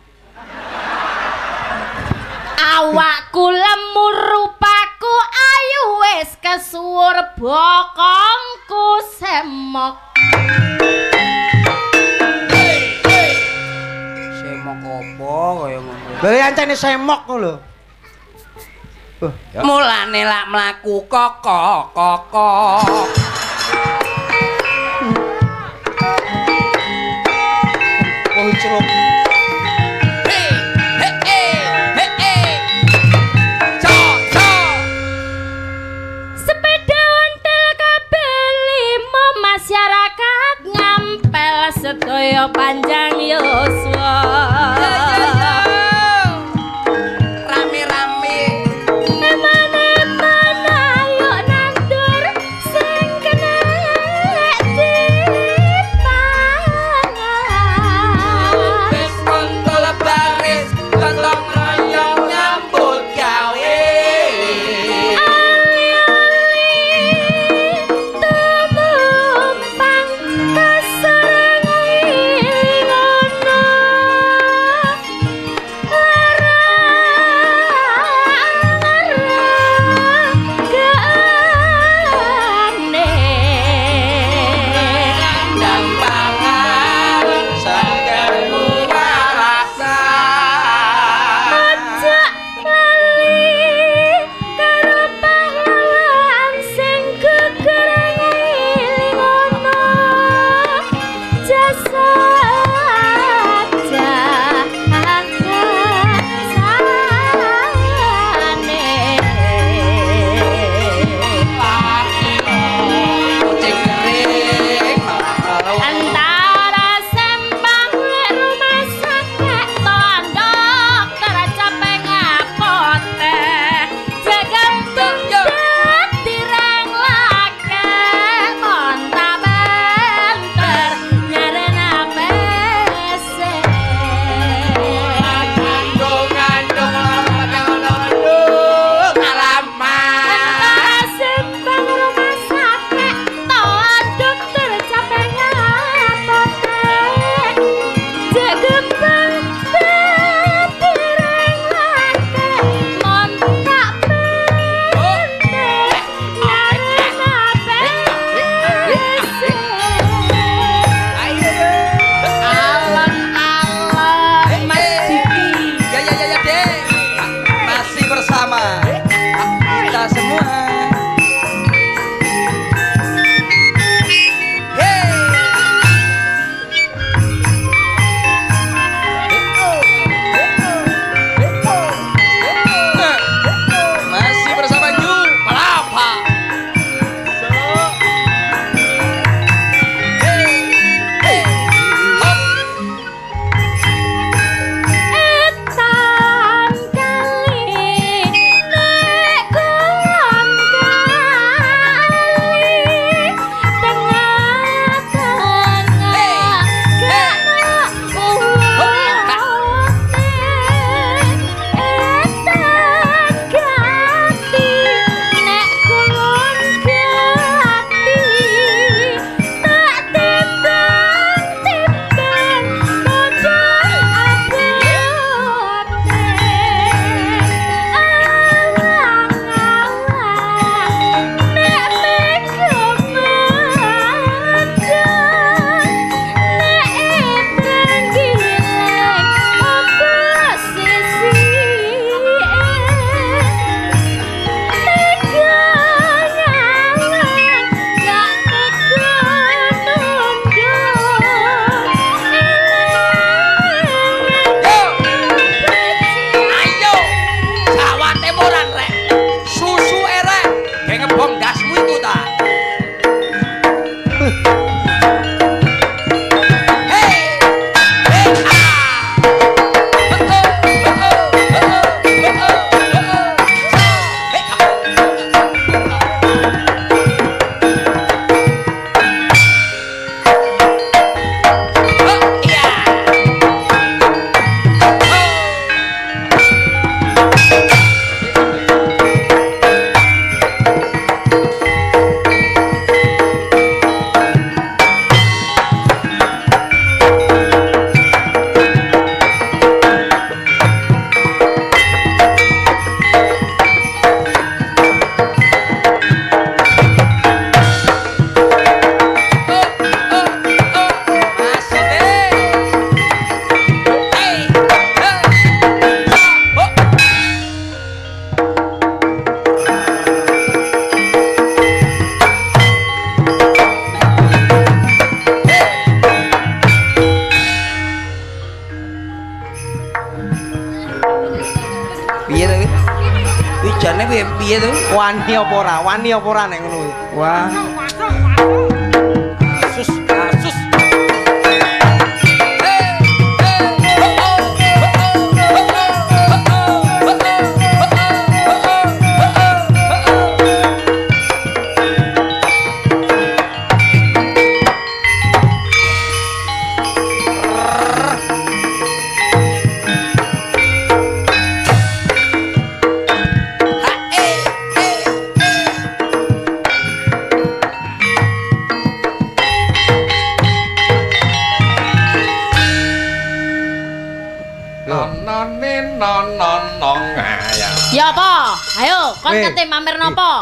[SPEAKER 4] awakku lemu rupaku
[SPEAKER 1] ayu wis kesuwur
[SPEAKER 4] bokongku semok.
[SPEAKER 1] Semok apa kaya ngono?
[SPEAKER 3] Lha yen semok ngono lho.
[SPEAKER 1] Mulane lak mlaku koko koko.
[SPEAKER 3] Oh,
[SPEAKER 4] it's sedaya panjang yuswa
[SPEAKER 3] ora? Wani apa ora nek ngono?
[SPEAKER 1] Wah.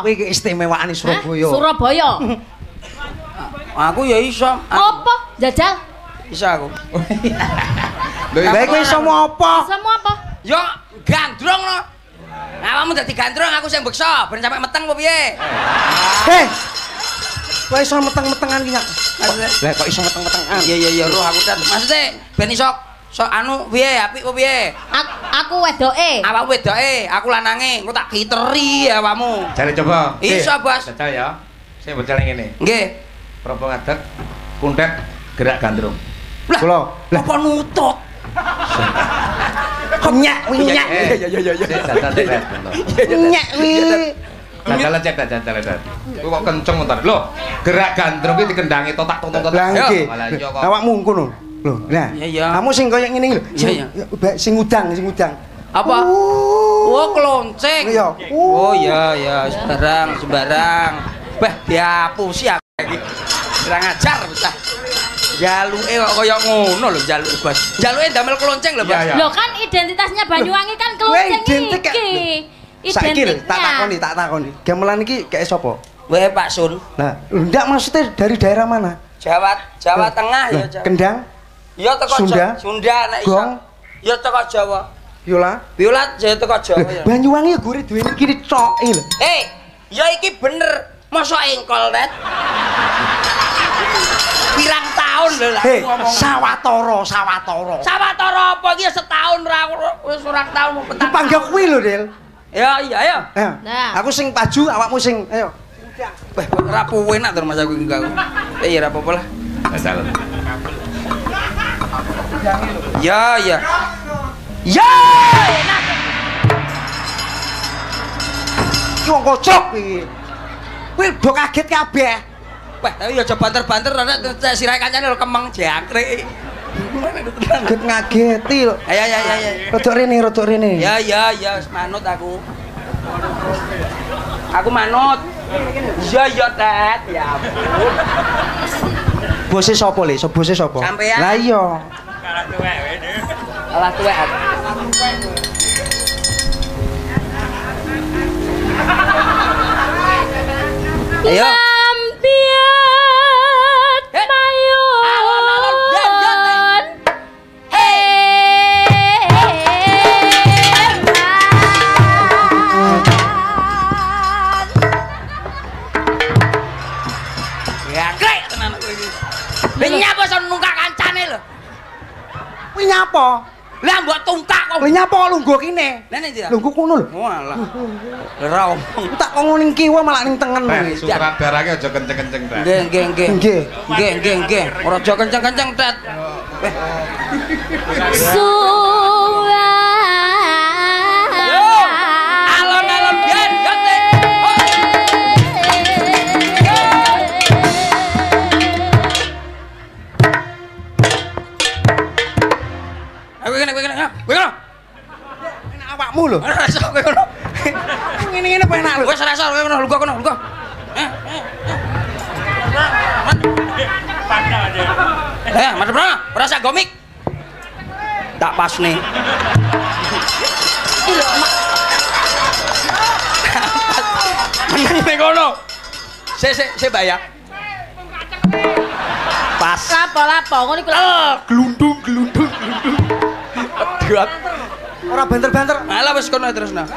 [SPEAKER 3] Kuwi keistimewaane
[SPEAKER 4] Hah?
[SPEAKER 3] Surabaya.
[SPEAKER 4] Surabaya.
[SPEAKER 1] Aku ya iso.
[SPEAKER 4] Apa? Jajal.
[SPEAKER 1] Iso aku.
[SPEAKER 3] Lah kowe iso mau apa?
[SPEAKER 4] Sama apa?
[SPEAKER 1] Yo gandrung no. Awakmu dadi gandrung aku sing beksa, ben sampe meteng apa piye?
[SPEAKER 3] Heh. Kowe iso meteng-metengan ki nyak.
[SPEAKER 1] Maksudnya?
[SPEAKER 3] Lah kok iso meteng-metengan?
[SPEAKER 1] Iya iya iya roh aku dan maksudnya ben iso sok anu piye apik apa piye?
[SPEAKER 4] Aku, aku wedoke.
[SPEAKER 1] Awakmu wedoke, aku lanange, engko tak giteri awakmu.
[SPEAKER 2] Jare coba.
[SPEAKER 1] Iso, Bos.
[SPEAKER 2] Jajal ya. Sing bocah ngene.
[SPEAKER 1] Nggih.
[SPEAKER 2] Propo ngadeg kuntet gerak gandrung.
[SPEAKER 1] Lah,
[SPEAKER 3] Kula. Lah
[SPEAKER 1] apa nutut?
[SPEAKER 3] nyak kuwi nyak.
[SPEAKER 2] Eh, iya iya iya. Jajal cek.
[SPEAKER 3] Nyak kuwi.
[SPEAKER 2] Jajal cek jajal cek. Kuwi kok kenceng entar. Lho, gerak gandrung iki dikendangi totak totak totak.
[SPEAKER 3] Lah nggih.
[SPEAKER 2] Iya kok.
[SPEAKER 3] Awakmu ngono. Lho, nah.
[SPEAKER 1] Iya, iya.
[SPEAKER 3] Kamu sing koyo ngene iki lho.
[SPEAKER 1] Iya,
[SPEAKER 3] Sing-
[SPEAKER 1] iya.
[SPEAKER 3] Ba- Sing udang, sing udang.
[SPEAKER 1] Apa? Oh, kelonceng.
[SPEAKER 3] Iya.
[SPEAKER 1] Oh iya iya sembarang sembarang. Bah diapusi aku iki. Kurang ajar bocah. Jaluke kok kaya ngono lho jaluke Bos. Jaluke damel kelonceng lho, Bos.
[SPEAKER 2] Iya, iya.
[SPEAKER 4] Loh kan identitasnya Banyuwangi kan
[SPEAKER 3] kan?
[SPEAKER 4] iki.
[SPEAKER 3] Saiki lho, tak takoni, tak takoni. Gamelan iki kayak sapa?
[SPEAKER 1] Weh Pak Sun,
[SPEAKER 3] Nah, ndak maksudnya dari daerah mana?
[SPEAKER 1] Jawa Jawa Tengah ya Jawa.
[SPEAKER 3] Kendang,
[SPEAKER 1] Ya teko
[SPEAKER 3] Sunda?
[SPEAKER 1] Sunda nek iso.
[SPEAKER 3] Gong?
[SPEAKER 1] Ya teko Jawa.
[SPEAKER 3] Yola.
[SPEAKER 1] Biolat ya teko Jawa ya.
[SPEAKER 3] Banyuwangi gure duwe kiri coki lho.
[SPEAKER 1] Eh, ya iki bener. Masa engkol, Net? Pirang tahun lho lah aku ngomong.
[SPEAKER 3] sawatara, sawatara.
[SPEAKER 1] Sawatara apa iki ya setahun ra wis ora tahun mau petang.
[SPEAKER 3] Dipanggil kuwi lho, Del.
[SPEAKER 1] Ya iya ya.
[SPEAKER 3] Ayo.
[SPEAKER 4] Nah.
[SPEAKER 3] Aku sing paju, awakmu sing ayo.
[SPEAKER 1] Wah, ora enak terus mas aku iki kau. Eh ya ora apa-apa lah.
[SPEAKER 2] Jajal.
[SPEAKER 1] Ya ya.
[SPEAKER 3] Ya! Wong kocok iki. Kuwi do kaget kabeh.
[SPEAKER 1] Wah, tapi ya aja banter-banter ora sirahe kancane lho kemeng jangkrik.
[SPEAKER 3] Kaget ngageti lho.
[SPEAKER 1] Ya ya ya ya.
[SPEAKER 3] Rodok rene, rodok rene.
[SPEAKER 1] Ya ya ya manut aku. Aku manut. Iya iya Tet. Ya ampun.
[SPEAKER 3] Bose sapa le? Bose sapa? Lah iya.
[SPEAKER 1] Alah tuwek aku. Ayo.
[SPEAKER 4] Lampiat
[SPEAKER 3] Kuwi nyapa?
[SPEAKER 1] Lah mbok tungkak kok.
[SPEAKER 3] Lah nyapa kok lungguh kene?
[SPEAKER 1] Nene ndi?
[SPEAKER 3] Lungguh kono lho.
[SPEAKER 1] Walah. Ora omong.
[SPEAKER 3] Tak kok ning kiwa malah ning tengen
[SPEAKER 2] Tek,
[SPEAKER 3] kuwi.
[SPEAKER 2] sutradarane aja kenceng-kenceng, Tek.
[SPEAKER 1] Nggih nggih nggih.
[SPEAKER 3] Nggih.
[SPEAKER 1] Nggih nggih nggih. Ora aja kenceng-kenceng, Tet. Weh, Tak pas nih. Meneng ning kono. Sik sik sik bayar. Pas.
[SPEAKER 4] Lapo lapo ngono iku.
[SPEAKER 1] Ah, glundung glundung glundung. Aduh.
[SPEAKER 3] Ora banter-banter.
[SPEAKER 1] Alah wis kono terus nah.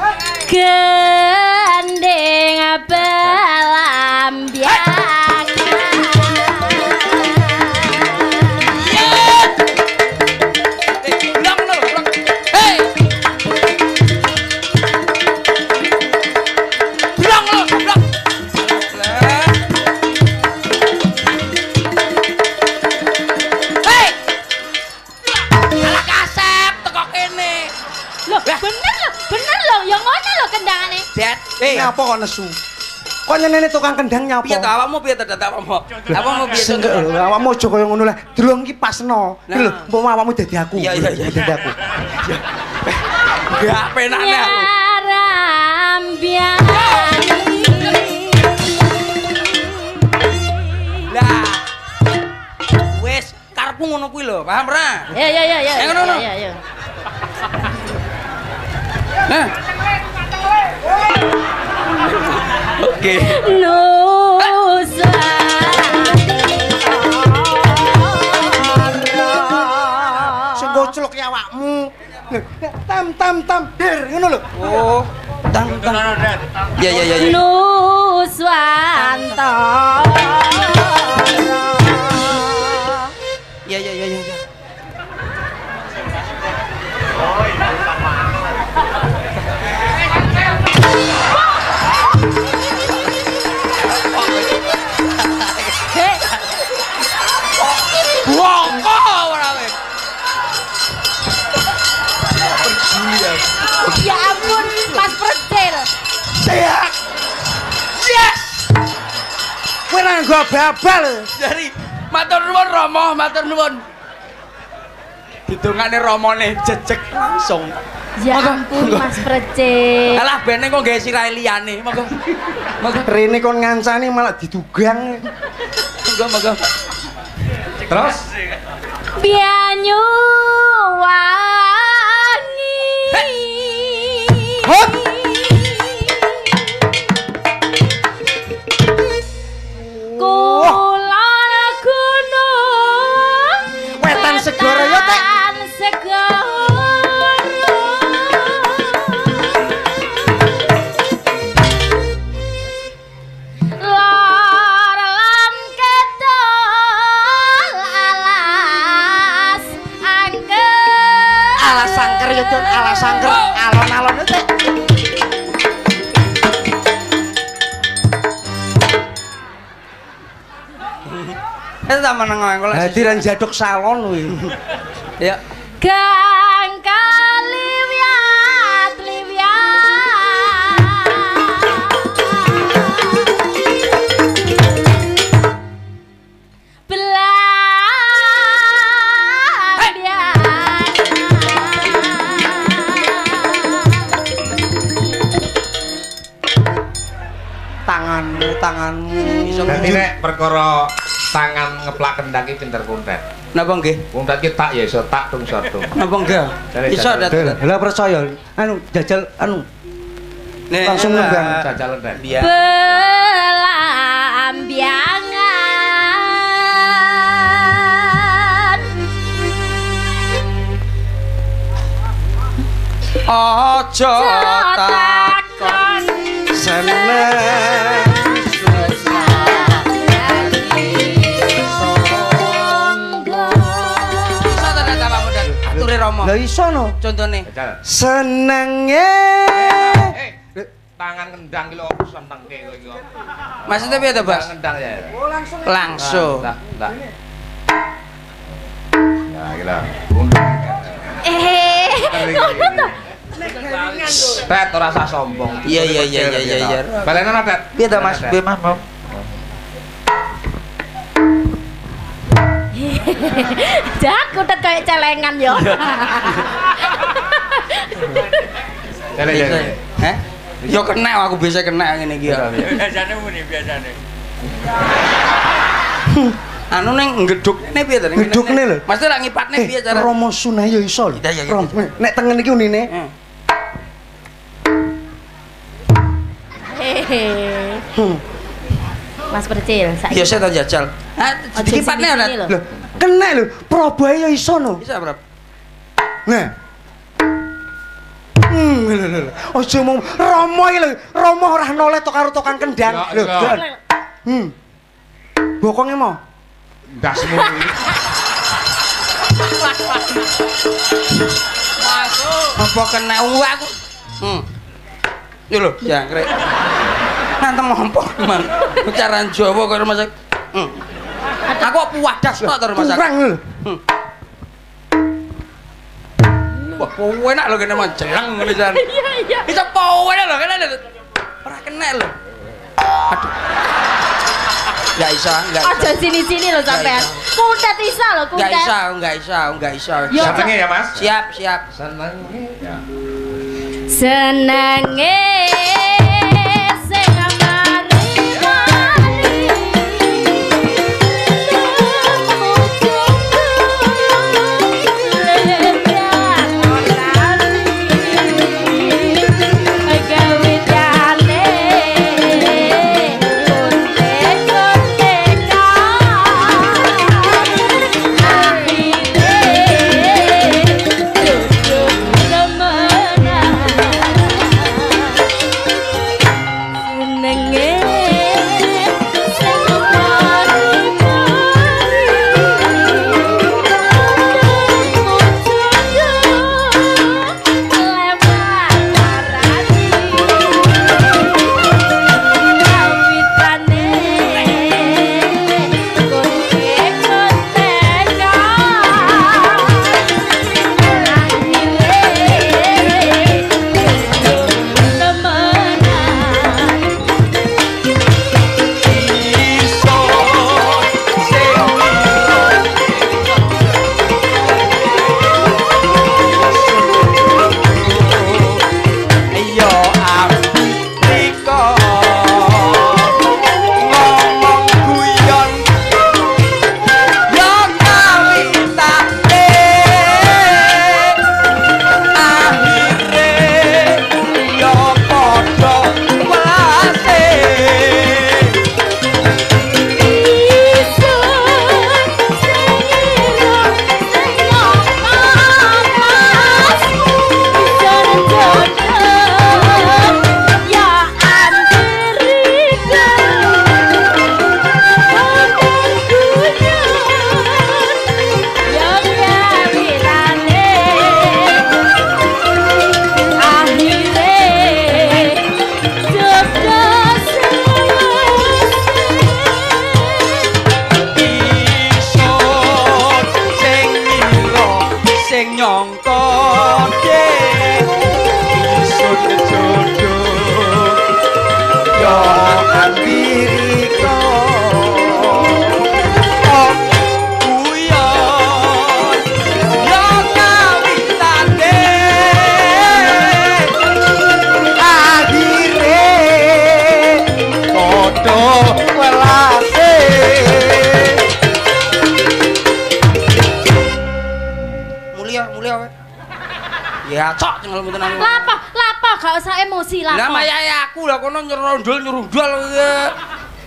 [SPEAKER 4] Gendeng belambiang.
[SPEAKER 3] Nyapa kok nesu. Kok nyenene tukang kendang nyapa?
[SPEAKER 1] Piye to awakmu piye to dat awakmu? Awakmu piye to?
[SPEAKER 3] Awakmu aja kaya ngono lah. Delong iki pasno. Iki lho, umpama awakmu dadi aku.
[SPEAKER 1] Iya, iya, iya.
[SPEAKER 3] Dadi aku.
[SPEAKER 1] Gak penane aku. Lah. Wis karepmu ngono kuwi lho, paham ora?
[SPEAKER 4] Ya ya ya ya.
[SPEAKER 1] Eh, ngono, ngono.
[SPEAKER 4] Ya ya.
[SPEAKER 1] Nah. Oke.
[SPEAKER 4] Nusa.
[SPEAKER 3] Sing goclok ya awakmu. Tam tam tam der ngono lho.
[SPEAKER 1] Oh, tang tang. Ya ya ya ya.
[SPEAKER 4] Nuswantara.
[SPEAKER 1] Ya ya ya ya.
[SPEAKER 3] Go babal.
[SPEAKER 1] Dari matur nuwun Romo, matur nuwun. Ditungane romone jejeg langsung.
[SPEAKER 4] Ya ampun. Mas Percil.
[SPEAKER 1] Alah bene kok gawe sirahe liyane. Monggo. Monggo,
[SPEAKER 3] Rene kon ngancani malah didugang.
[SPEAKER 1] monggo, monggo.
[SPEAKER 2] Terus
[SPEAKER 4] Bianyu wangi.
[SPEAKER 3] sangker alon-alon itu
[SPEAKER 1] Eh sama nang
[SPEAKER 3] ngono. Hadiran jaduk salon kuwi.
[SPEAKER 1] Ya.
[SPEAKER 2] Dadi nek perkara tangan ngeplak kendang iki pinter kuntet.
[SPEAKER 1] Napa nggih?
[SPEAKER 2] Kuntet ki tak ya iso tak tung satu.
[SPEAKER 1] Napa?
[SPEAKER 2] Dari
[SPEAKER 1] Iso dat.
[SPEAKER 3] Lah percaya, anu jajal anu
[SPEAKER 1] Nek,
[SPEAKER 3] Langsung
[SPEAKER 1] lah.
[SPEAKER 3] nendang.
[SPEAKER 2] Jajal ndet.
[SPEAKER 1] Biar.
[SPEAKER 4] belambiangan
[SPEAKER 1] Ojo takon.
[SPEAKER 4] takon
[SPEAKER 3] seneng. Lah iso no.
[SPEAKER 1] Contone.
[SPEAKER 3] Senenge.
[SPEAKER 2] Eh, tangan kendang ki lho apa seneng ke kowe iki.
[SPEAKER 1] Maksudnya piye to, Bas?
[SPEAKER 2] Tangan kendang ya.
[SPEAKER 1] Langsung.
[SPEAKER 2] Nah, nah. Ya, gila. Kuntet.
[SPEAKER 4] eh
[SPEAKER 2] Tet ora usah sombong.
[SPEAKER 1] Iya, iya, iya, iya, iya, iya.
[SPEAKER 2] Balenan Tet.
[SPEAKER 1] Piye to, Mas? Piye, Mas?
[SPEAKER 4] Jak kutet kayak celengan yo
[SPEAKER 2] Jale jale.
[SPEAKER 1] Heh? Yo kena aku bisa kena ngene iki ya.
[SPEAKER 5] Biasanya muni biasanya.
[SPEAKER 1] Anu ning ngeduk ne piye to ning?
[SPEAKER 3] Ngedukne lho.
[SPEAKER 1] Mas lak ngipatne piye
[SPEAKER 3] Eh,
[SPEAKER 1] cara?
[SPEAKER 3] Romo sunah ya iso lho.
[SPEAKER 1] Iya, iya, iya.
[SPEAKER 3] Rom, nek tengen iki unine.
[SPEAKER 4] Hehe
[SPEAKER 3] Hmm.
[SPEAKER 4] Mas Percil saiki
[SPEAKER 1] Biasa ta jajal. Ah, dikipatne
[SPEAKER 4] sini-sini
[SPEAKER 1] ora?
[SPEAKER 4] lho.
[SPEAKER 3] Kena lho. Probae ya iso no.
[SPEAKER 1] Bisa, Bro.
[SPEAKER 3] Nah. Hmm, lho lho lho. Aja mung Romo iki lho. Romo ora noleh to karo tukang kendang. Lho. Hmm. Bokonge mau.
[SPEAKER 2] Ndasmu iki.
[SPEAKER 1] Apa kena uang aku? Hmm. Yo lho, jangkrik. Nanti mampu, man. Bicaraan Jawa kok rumah sakit. Hmm. Aku apa wadas kok to rumah sakit.
[SPEAKER 3] Kurang lho.
[SPEAKER 1] Wah, enak lho kene mah jelang ngene jan.
[SPEAKER 4] iya iya
[SPEAKER 1] Bisa power lho kene. lho. Ora kena lho. Aduh. Enggak bisa, enggak bisa.
[SPEAKER 4] Aja sini-sini lho sampean. Kuntet isa lho,
[SPEAKER 1] Enggak
[SPEAKER 4] kuntet.
[SPEAKER 1] bisa, enggak bisa, enggak bisa.
[SPEAKER 2] Senenge ya, Mas?
[SPEAKER 1] Siap, siap.
[SPEAKER 2] Senenge. Ya.
[SPEAKER 4] Senenge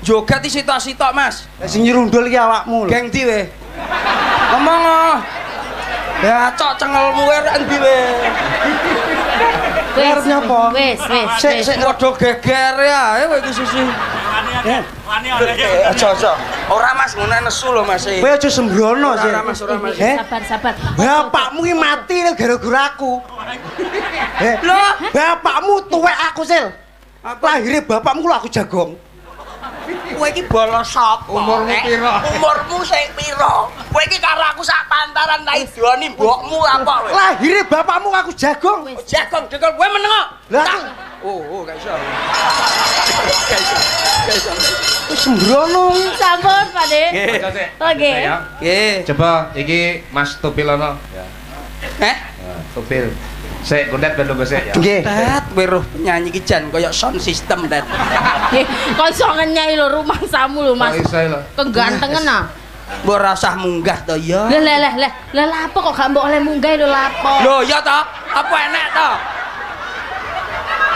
[SPEAKER 1] joget iki sitok-sitok mas
[SPEAKER 3] Lah sing nyerundul iki awakmu lho.
[SPEAKER 1] geng di we ngomong oh ya cok cengelmu we rek endi we
[SPEAKER 4] Wis,
[SPEAKER 3] Arep nyapa?
[SPEAKER 4] Wis, wis.
[SPEAKER 3] Sik, sik.
[SPEAKER 1] padha geger ya kowe iki susi
[SPEAKER 3] Eh,
[SPEAKER 1] aja aja ora mas ngono nesu lho mas
[SPEAKER 3] Kowe aja sembrono sih.
[SPEAKER 1] Ora, Mas, ora, Mas.
[SPEAKER 3] Eh,
[SPEAKER 4] Sabar, sabar.
[SPEAKER 3] bapakmu iki mati lho gara-gara aku. Eh,
[SPEAKER 1] Lho?
[SPEAKER 3] bapakmu tuwek aku, Sil. Lahire bapakmu lho aku jagong.
[SPEAKER 1] Kowe iki bolos sapa
[SPEAKER 2] Umurmu
[SPEAKER 1] Eh,
[SPEAKER 2] piro?
[SPEAKER 1] umurmu sing piro kowe iki karo aku sak pantaran ta idoni mbokmu apa kowe
[SPEAKER 3] Lahire bapakmu aku jagong.
[SPEAKER 4] Wis.
[SPEAKER 1] jagong dekel kowe meneng kok.
[SPEAKER 3] Lah,
[SPEAKER 1] oh oh gak iso gak iso gak iso
[SPEAKER 3] kowe sembrono.
[SPEAKER 4] Sampun, Pak De.
[SPEAKER 1] Nggih.
[SPEAKER 4] Oke.
[SPEAKER 1] Nggih
[SPEAKER 2] Coba iki Mas Tupilono. Ya.
[SPEAKER 1] eh
[SPEAKER 2] Tupil. Sik, kundet ben nunggu sik ya.
[SPEAKER 3] Nggih.
[SPEAKER 1] Tet, weruh penyanyi iki jan koyo sound system, Tet.
[SPEAKER 4] Nggih, kok iso ngenyai lho rumah samu lho, Mas.
[SPEAKER 2] Kok iso lho?
[SPEAKER 4] Kegantengan ah.
[SPEAKER 1] Mbok ora usah munggah to ya.
[SPEAKER 4] Lah lah lah lah, lah lapo kok gak mbok oleh munggah lho lapo.
[SPEAKER 1] Lho, ya to? Apa enek to?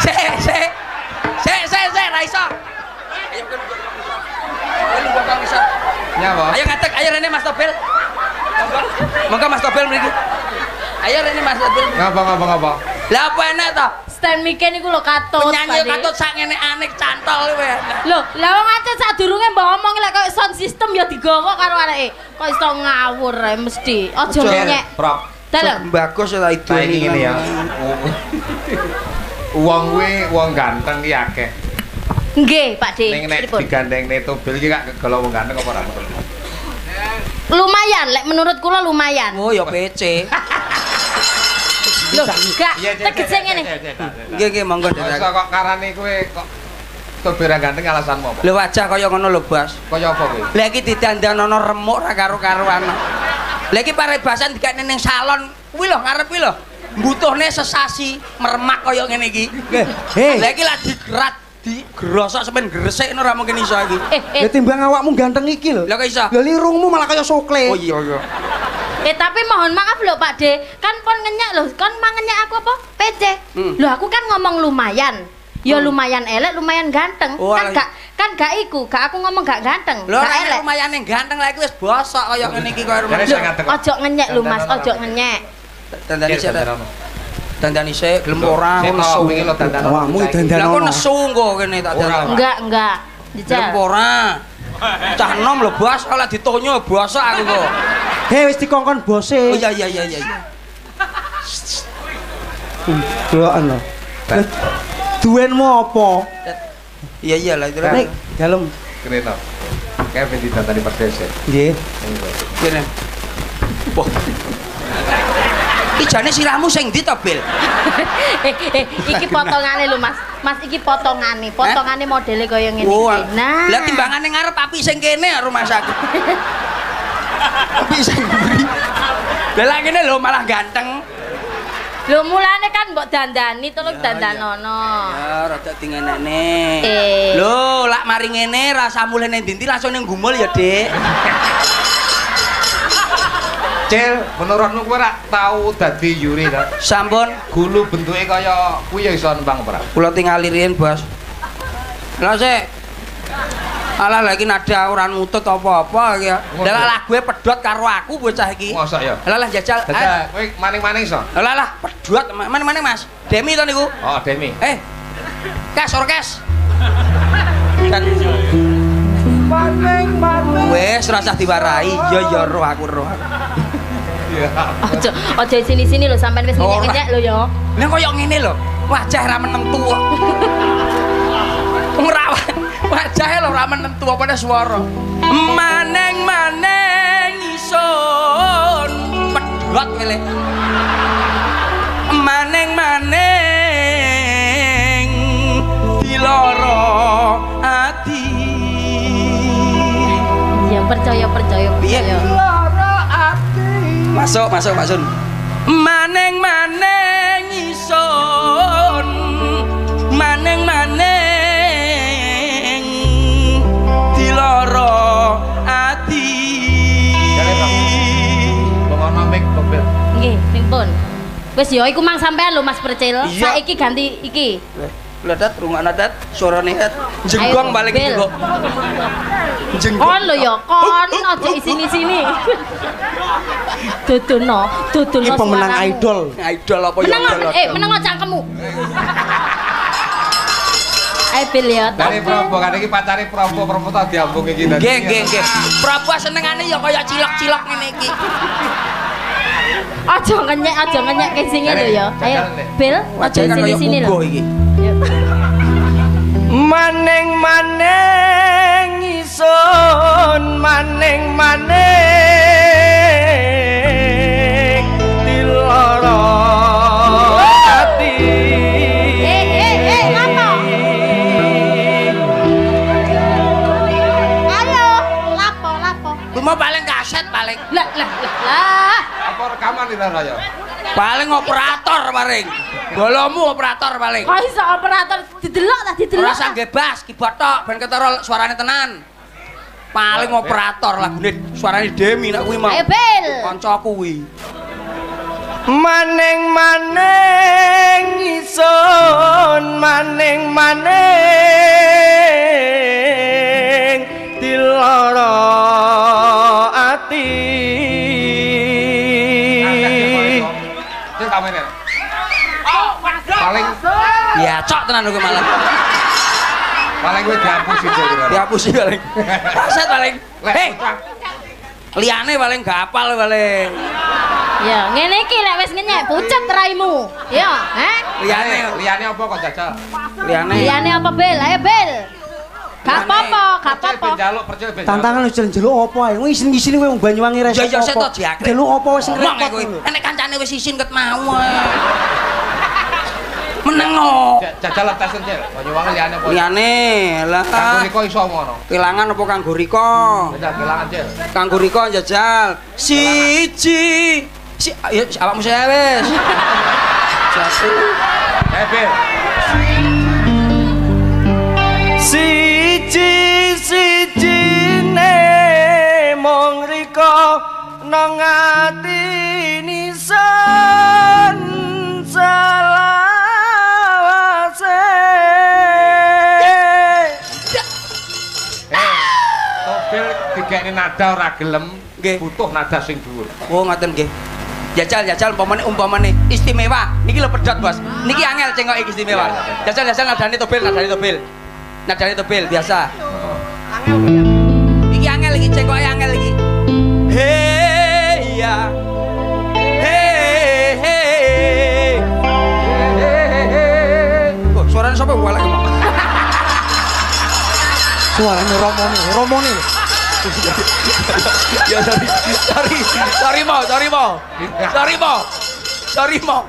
[SPEAKER 1] Sik, sik. Sik, sik, sik, ra iso. Ayo kan. Ayo lu bakal bisa.
[SPEAKER 2] Nyapa?
[SPEAKER 1] Ayo ngadeg, ayo rene Mas Topel. Monggo. Mas Topel mriki. Ayo rene Mas Topel.
[SPEAKER 2] Ngapa ngapa ngapa?
[SPEAKER 1] Lah apa enek to?
[SPEAKER 4] Stand mic niku lho katut.
[SPEAKER 1] Penyanyi katut sak ngene anek cantol kowe.
[SPEAKER 4] Lho, lah wong ancen sadurunge mbok omong lek koyo sound system ya digawa karo areke. Kok iso ngawur ae mesti. Aja nyek.
[SPEAKER 2] Prop.
[SPEAKER 4] Dalam.
[SPEAKER 1] Bagus ya itu
[SPEAKER 2] ngene ya. Wong kuwi wong ganteng ki akeh.
[SPEAKER 4] Nggih, Pak De.
[SPEAKER 2] Ning nek digandengne Tubil ki gak kegolong wong ganteng apa ora?
[SPEAKER 4] Lumayan, lek menurut kula lumayan.
[SPEAKER 1] Oh ya PC.
[SPEAKER 4] Lho, gak
[SPEAKER 2] Iya, Cek,
[SPEAKER 4] tegese ngene.
[SPEAKER 1] Nggih nggih monggo
[SPEAKER 2] Kok karane kowe kok Tobera ganteng alasanmu apa?
[SPEAKER 1] Lho wajah kaya ngono lho, Bos.
[SPEAKER 2] Kaya apa kowe?
[SPEAKER 1] Lah iki didandanono remuk ra karo-karuan. Lah iki paribasan dikene ning salon kuwi lho ngarep kuwi lho. Mbutuhne sesasi meremak kaya ngene iki.
[SPEAKER 3] Hei.
[SPEAKER 1] Lah iki lak digerat digerosok sampean gresik ora mungkin iso iki.
[SPEAKER 4] Eh, eh,
[SPEAKER 3] Ya timbang awakmu ganteng iki lho.
[SPEAKER 1] Lah kok iso?
[SPEAKER 3] Lah lirungmu malah kaya sokle.
[SPEAKER 1] Oh iya iya.
[SPEAKER 4] Eh tapi mohon maaf loh Pak De, kan pon ngenyak loh, kan mangenyak aku apa? PC.
[SPEAKER 1] Hmm.
[SPEAKER 4] Loh aku kan ngomong lumayan. Ya lumayan elek, lumayan ganteng.
[SPEAKER 1] Oh,
[SPEAKER 4] kan gak kan gak iku, gak aku ngomong gak ganteng.
[SPEAKER 1] Lho
[SPEAKER 4] gak elek.
[SPEAKER 1] lumayan ning ganteng lah iki wis bosok kaya ngene iki kaya rumah.
[SPEAKER 4] Loh, ojo ngenyek lu Mas, ojo ngenyek.
[SPEAKER 1] Sik.
[SPEAKER 2] dandanono.
[SPEAKER 1] Dandani sik gelem ora nesu.
[SPEAKER 3] Awakmu
[SPEAKER 2] saiki.
[SPEAKER 3] dandan-
[SPEAKER 1] Lah kok nesu kok kene tak dandani.
[SPEAKER 2] Pak.
[SPEAKER 4] Enggak, enggak.
[SPEAKER 1] Gelem ora. Cah enom lho bos, kalau ditonyo bosok aku kok.
[SPEAKER 3] Hei wis dikongkon bose.
[SPEAKER 1] Oh iya iya iya iya. iya.
[SPEAKER 3] Doan lho. Duwenmu apa?
[SPEAKER 1] Iya iya lah itu.
[SPEAKER 3] Nek dalem.
[SPEAKER 2] Kene to. Kevin didandani perdese.
[SPEAKER 3] Nggih.
[SPEAKER 1] Kene. Wah. Iki jane sirahmu sing ndi to, Bil?
[SPEAKER 4] eh, eh, iki potongane lho Mas. Mas iki potongane, potongane modele kaya ngene
[SPEAKER 1] Oh,
[SPEAKER 4] iki. Nah.
[SPEAKER 1] Lah timbangane ngarep api sing kene rumah sakit. api sing mburi. Lah lah ngene lho malah ganteng.
[SPEAKER 4] Lho mulane kan mbok dandani tolong dandanono.
[SPEAKER 1] Ya rada dingenekne.
[SPEAKER 4] Eh.
[SPEAKER 1] Lho, lak mari ngene rasa mulih ning ndi langsung ning gumul ya, Dik.
[SPEAKER 2] Cil, menurutmu kowe ora tau dadi Yuri ta?
[SPEAKER 1] Sampun
[SPEAKER 2] Gulu bentuke kaya kuwi ya iso nembang ora?
[SPEAKER 1] kula tingali riyen, Bos. Lah sik. Alah lagi nada ora nutut apa-apa iki ya. Lah lah lague pedot karo aku bocah iki.
[SPEAKER 2] Mosok ya?
[SPEAKER 1] Lah lah jajal. Ah,
[SPEAKER 2] Dadah, kowe maning-maning iso?
[SPEAKER 1] Lah lah pedot mana-mana Mas. Demi to niku.
[SPEAKER 2] Oh, Demi.
[SPEAKER 1] Eh. Kes orkes. Dan Wes rasa diwarai. Ya ya roh aku roh.
[SPEAKER 2] Iya.
[SPEAKER 4] Ojo ojo sini-sini lho sampean wis ngenyek lho ya.
[SPEAKER 1] Nek koyo ngene lho, wajah ra menentu kok. Ora wajahe lho ra menentu apa nek swara. Maneng-maneng isun pedhot wele. Maneng-maneng diloro ati.
[SPEAKER 4] Ya percaya percaya percaya.
[SPEAKER 1] Masuk, masuk, Pak Sun. Maneng-maneng isun Maneng-maneng diloro ati.
[SPEAKER 2] Lungono mik mobil.
[SPEAKER 4] Nggih, ning pun. Wis ya iku mang sampean lho Mas Percil. Saiki ganti iki.
[SPEAKER 1] Ledat, rungokno dat, suarane het. Jenggong balik jenggong. Jenggong.
[SPEAKER 4] Kon lho ya, kon aja isini-sini. Duduno, duduno.
[SPEAKER 3] Iki pemenang idol.
[SPEAKER 1] Idol apa ya?
[SPEAKER 4] Meneng
[SPEAKER 1] idol?
[SPEAKER 4] eh meneng cangkemmu. Ayo Bil ya.
[SPEAKER 2] Dari Probo kan iki pacare Probo, Probo tau diambung iki tadi.
[SPEAKER 1] Nggih, nggih, nggih. Prabu senengane ya kaya cilok-cilok ngene iki.
[SPEAKER 4] Aja ngenyek, aja ngenyek kesinge lho ya. Ayo. Bil, aja
[SPEAKER 1] kaya
[SPEAKER 4] isini-sini lho. Yuk.
[SPEAKER 1] Maneng-maneng isun maneng-maneng diloro ati
[SPEAKER 4] Eh, eh, eh, ngapa? Ayo, lapo, lapo.
[SPEAKER 1] Kuwi mau paling kaset paling
[SPEAKER 4] Lah, lah, lah, lah.
[SPEAKER 2] Apa rekaman iki Raya?
[SPEAKER 1] Paling operator paling. Bolomu operator paling.
[SPEAKER 4] Kok iso operator? Didelok ta didelok?
[SPEAKER 1] ora usah bebas keyboard tok ben ketara suarane tenan. Paling operator lagune suarane Demi nak kuwi mau.
[SPEAKER 4] Ayo, Bil.
[SPEAKER 1] kancaku kuwi. Maneng-maneng isun maneng-maneng ya cok tenan kuwi malah
[SPEAKER 2] paling kowe dihapus iki Cil.
[SPEAKER 1] dihapus sih paling kaset paling hei liane paling gak apal paling
[SPEAKER 4] Ya, ngene iki lek wis ngenyek pucet raimu. Ya, eh?
[SPEAKER 1] liane
[SPEAKER 2] Liyane apa kok jajal?
[SPEAKER 1] liane
[SPEAKER 4] Liyane apa, Bil? Ayo, Bil. Gak
[SPEAKER 1] Liyane.
[SPEAKER 4] apa-apa, gak apa-apa.
[SPEAKER 3] Tantangan lu jalan jeluk apa ae. Wong isin-isine kowe wong Banyuwangi resik.
[SPEAKER 1] Ya ya set to diakrek.
[SPEAKER 3] Jeluk apa wis
[SPEAKER 1] Ngomong
[SPEAKER 3] repot
[SPEAKER 1] kowe.
[SPEAKER 3] lho.
[SPEAKER 1] Enek kancane wis isin ket mau.
[SPEAKER 2] Ja- Jajal tesen Cil. Banyuwangi liyane apa?
[SPEAKER 1] Liyane lah.
[SPEAKER 2] Kanggo riko iso ngono.
[SPEAKER 1] Kelangan apa kanggo riko?
[SPEAKER 2] Jajal kelangan Cil.
[SPEAKER 1] Kanggo riko jajal. Siji. Si ayo awakmu saya wis. Satu.
[SPEAKER 2] Eh, Bil.
[SPEAKER 6] siji siji ne mong riko nang ati nisan
[SPEAKER 2] nada ora gelem,
[SPEAKER 1] Nggih.
[SPEAKER 2] butuh nada sing dhuwur.
[SPEAKER 1] Oh ngoten nggih. Jajal jajal umpamane umpamane istimewa. Niki lho pedhot, Bos. Niki angel cengok iki istimewa. Jajal jajal nadane tobil, nadane tobil. Nadane tobil biasa. Iki angel iki cengkoke angel iki. Hey ya. Hey hey. Oh, suaranya sapa walek kok.
[SPEAKER 6] suaranya romone romone
[SPEAKER 1] Ya sorry. Sorry. Sorry mau, sorry mau. Sorry mau. Sorry mau.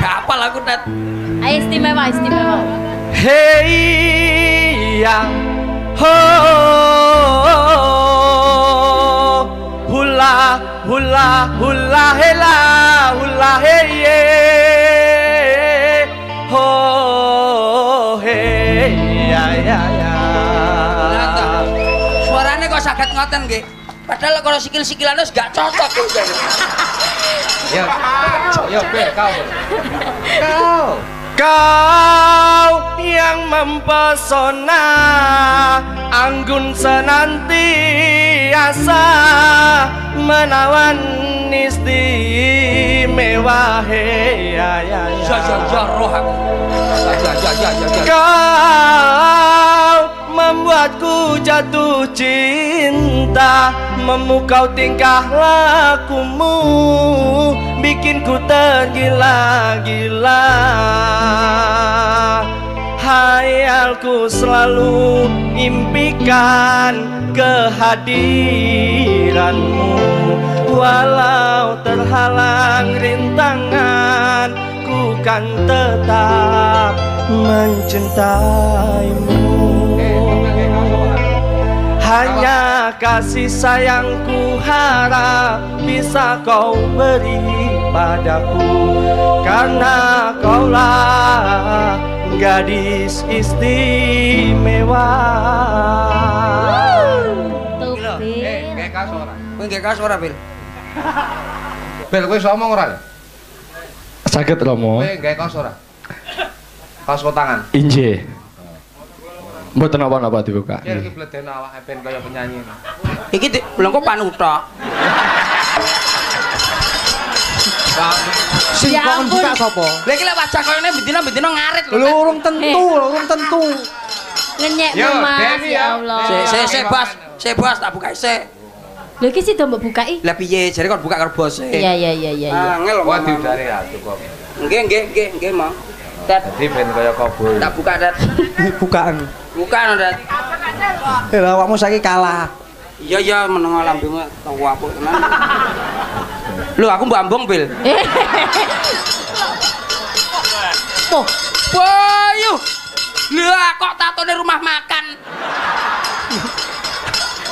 [SPEAKER 1] Gak apal aku net.
[SPEAKER 4] Ayo istimewa, istimewa.
[SPEAKER 6] Hey yang ho hula hula hula hela hula heye ho hey ya ya ya
[SPEAKER 1] saged ngoten nggih. Padahal kalau sikil-sikilan wis gak cocok.
[SPEAKER 2] Ya. Yo, Bil, kau. Kau.
[SPEAKER 6] Kau yang mempesona Anggun senantiasa Menawan istimewa Hei ya ya
[SPEAKER 1] Ya ya ya roh aku. Ya ya ya ya ya. ya.
[SPEAKER 6] Kau membuatku jatuh cinta. Memukau tingkah lakumu Bikin ku tergila-gila Hayalku selalu impikan kehadiranmu. Walau terhalang rintangan Ku kan tetap mencintaimu Hanya kasih sayangku harap bisa kau beri padaku Karena kaulah gadis istimewa
[SPEAKER 4] Tuh,
[SPEAKER 2] Eh,
[SPEAKER 4] Bil.
[SPEAKER 2] kayak ora.
[SPEAKER 1] Kowe ora, Bil?
[SPEAKER 2] Bil, kowe iso omong ora?
[SPEAKER 6] Sakit Romo
[SPEAKER 2] Kowe ora? Kaos kotangan.
[SPEAKER 6] Inje Mboten apa-apa dibuka
[SPEAKER 2] Cil iki bledeno awake ben kaya penyanyi.
[SPEAKER 1] Iki di belengko panutok.
[SPEAKER 6] Sing
[SPEAKER 4] Ya
[SPEAKER 6] kok
[SPEAKER 4] ampun.
[SPEAKER 6] buka sapa?
[SPEAKER 1] Lha iki lek wajah koyo ngene bendina-bendina ngarit lho.
[SPEAKER 6] Lho urung tentu, lho, urung tentu.
[SPEAKER 4] Ngenyek Mas, ya
[SPEAKER 2] ya.
[SPEAKER 4] Allah.
[SPEAKER 1] Se se se bas, se bas tak buka se.
[SPEAKER 4] Lho iki sih mbok bukai.
[SPEAKER 1] Lah piye jare kon buka karo bose.
[SPEAKER 4] Iya iya iya iya. iya.
[SPEAKER 1] Angel
[SPEAKER 2] Wah
[SPEAKER 1] Wah,
[SPEAKER 2] diudari ya cukup.
[SPEAKER 1] Nggih nggih nggih nggih, Mang. Dat
[SPEAKER 2] Jadi ben kaya koboi.
[SPEAKER 1] tak buka dat.
[SPEAKER 6] Bukaan.
[SPEAKER 1] Buka no dat.
[SPEAKER 6] Eh, lah, awakmu saiki kalah.
[SPEAKER 1] Iya iya meneng lambemu tau apuk tenan. Lho aku mbok ambung, Bil.
[SPEAKER 4] Oh,
[SPEAKER 1] Boyu. Lah kok tatone rumah makan.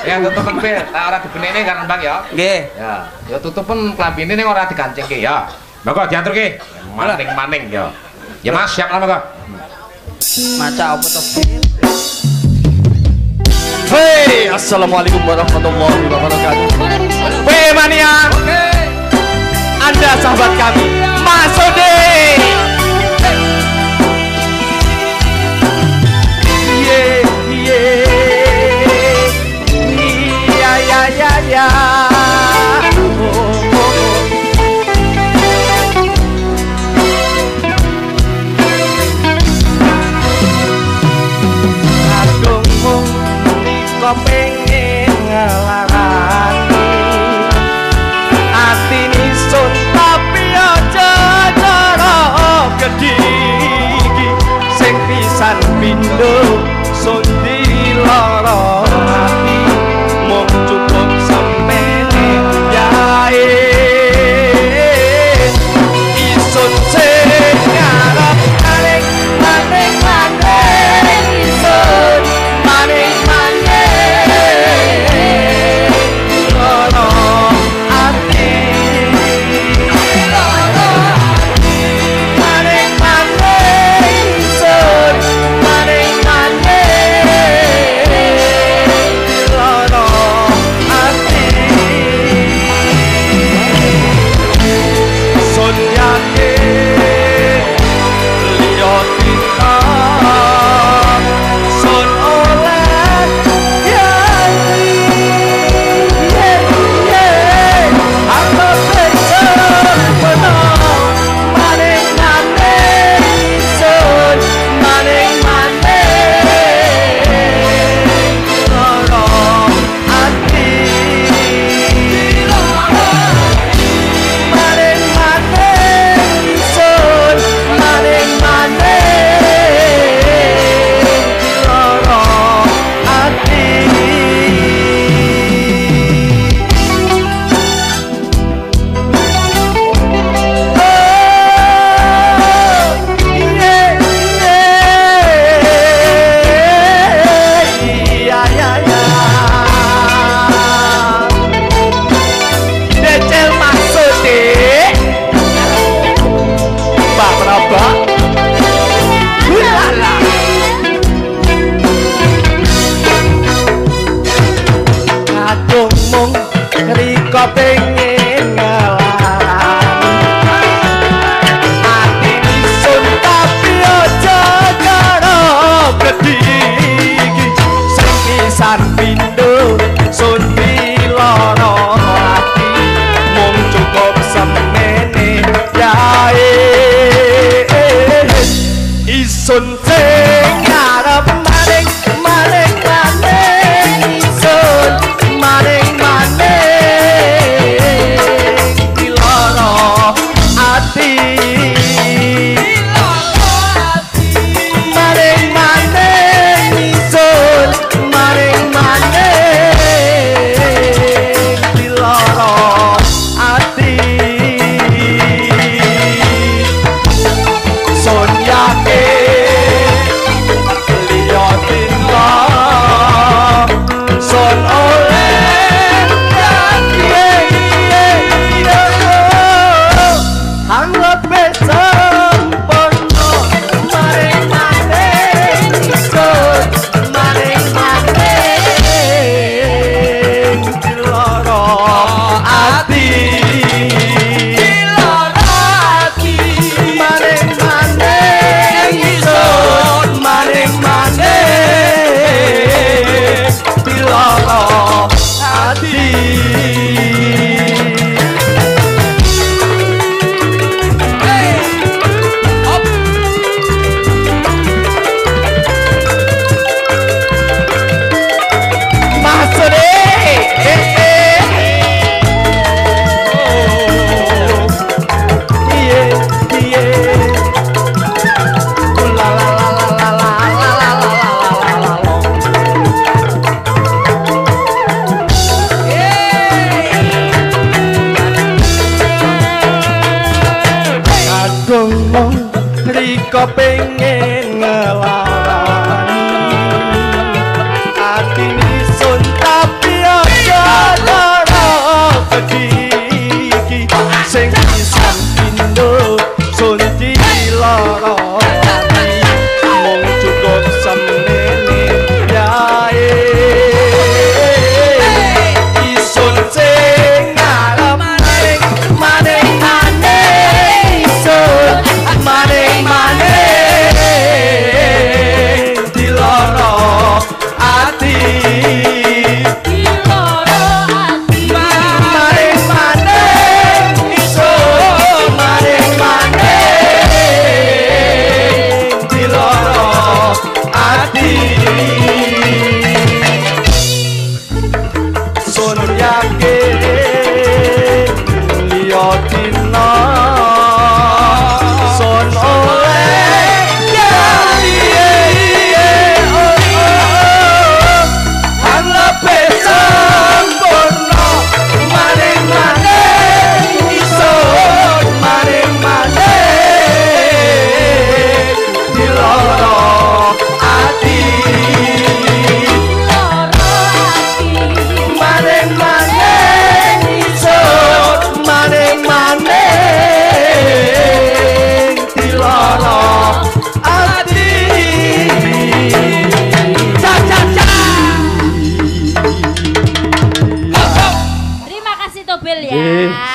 [SPEAKER 2] Ya tutupen bil, tak ora dibenene kan Bang ya.
[SPEAKER 1] Nggih.
[SPEAKER 2] Ya, ya tutupen klambine ning ora digancengke ya. Monggo diaturke. Maning-maning ya. Ya Mas, siap lah monggo.
[SPEAKER 1] Maca apa to, Bil?
[SPEAKER 6] Hei, assalamualaikum warahmatullahi wabarakatuh. Hei mania,
[SPEAKER 1] Oke.
[SPEAKER 6] anda sahabat kami, Mas Ode. Ye, ye, ya, ya, ya,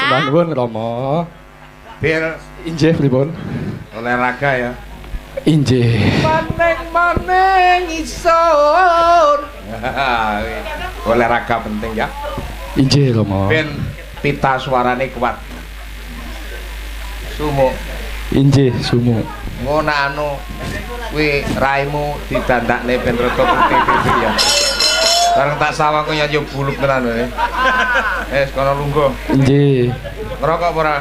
[SPEAKER 7] Bangun, Romo. Rama.
[SPEAKER 2] Bir
[SPEAKER 7] injih pripun?
[SPEAKER 2] Olahraga ya.
[SPEAKER 7] Inje.
[SPEAKER 2] Maneng maneng isor. Olahraga penting ya.
[SPEAKER 7] Inje Romo.
[SPEAKER 2] Ben pita suarane kuat. Sumo.
[SPEAKER 7] inje sumo.
[SPEAKER 2] Ngono anu kuwi raimu didandakne ben rata putih ya. Barang tak sawangku ya yo buluk tenan lho. Eh, eh kono lungguh.
[SPEAKER 7] Nggih.
[SPEAKER 2] Ngerokok apa ora?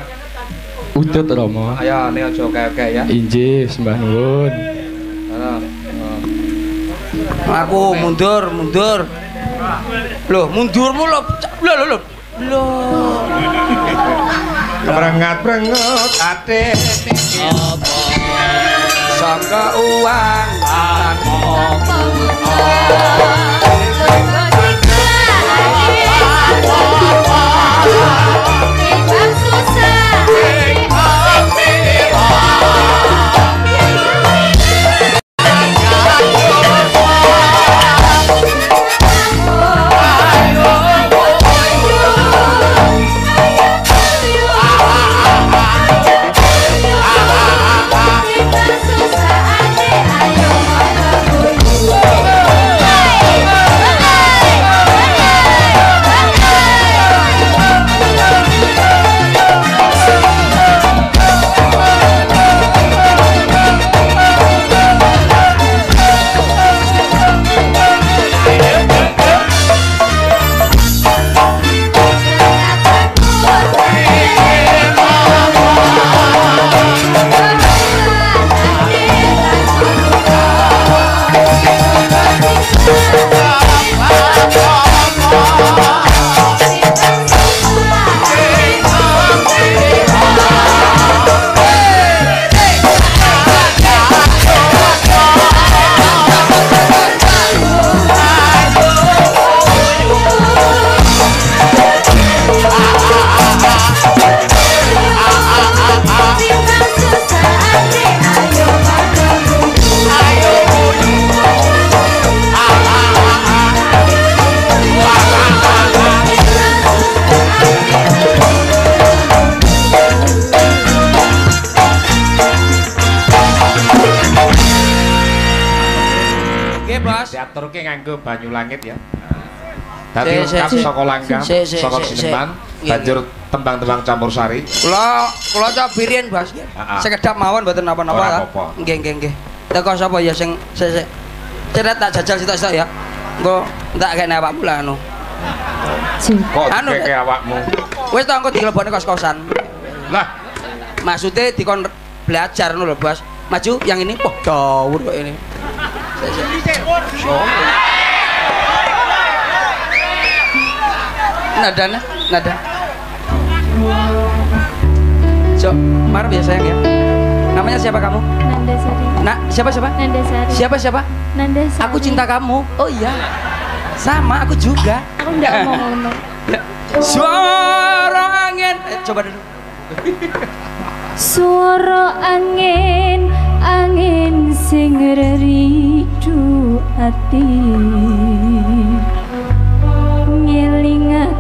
[SPEAKER 7] Udut Rama.
[SPEAKER 2] Ayo ne aja keke ya.
[SPEAKER 7] Injih, sembah nuwun.
[SPEAKER 1] Aku mundur, mundur. Loh, mundur mulu. Lho lho lho. Lho.
[SPEAKER 2] Prengat-prengut ate niki uang
[SPEAKER 4] aku.
[SPEAKER 2] Ngaturke nganggo banyu langit ya. Dadi ungkap
[SPEAKER 1] sik.
[SPEAKER 2] saka langgam, saka
[SPEAKER 1] sik,
[SPEAKER 2] sineman, banjur tembang-tembang campur sari.
[SPEAKER 1] Kula kula coba birin, Bos.
[SPEAKER 2] Ah, ah.
[SPEAKER 1] Sekedap mawon mboten napa-napa. Nggih, nggih, nggih. Teko sapa ya sing sik sik. Ceret tak jajal sitok-sitok ya. Engko tak kene awakmu lah anu.
[SPEAKER 2] Kok
[SPEAKER 1] Anu,
[SPEAKER 2] dikeke awakmu?
[SPEAKER 1] Wis to engko dilebokne kos-kosan.
[SPEAKER 2] Lah,
[SPEAKER 1] Maksudnya dikon belajar ngono lho, Bos. Maju yang ini. Wah, dawur kok ini. Sik, sik. Nadanya, nada. So, marah ya sayang ya. Namanya siapa kamu?
[SPEAKER 4] Nandasari.
[SPEAKER 1] Nak, siapa siapa?
[SPEAKER 4] Nandasari.
[SPEAKER 1] Siapa siapa?
[SPEAKER 4] Nandasari.
[SPEAKER 1] Aku cinta kamu. Oh iya. Sama, aku juga.
[SPEAKER 4] Aku ndak mau ngono.
[SPEAKER 1] Ya. Suara angin. Eh, coba dulu.
[SPEAKER 4] Suara angin, angin sing reridu ati.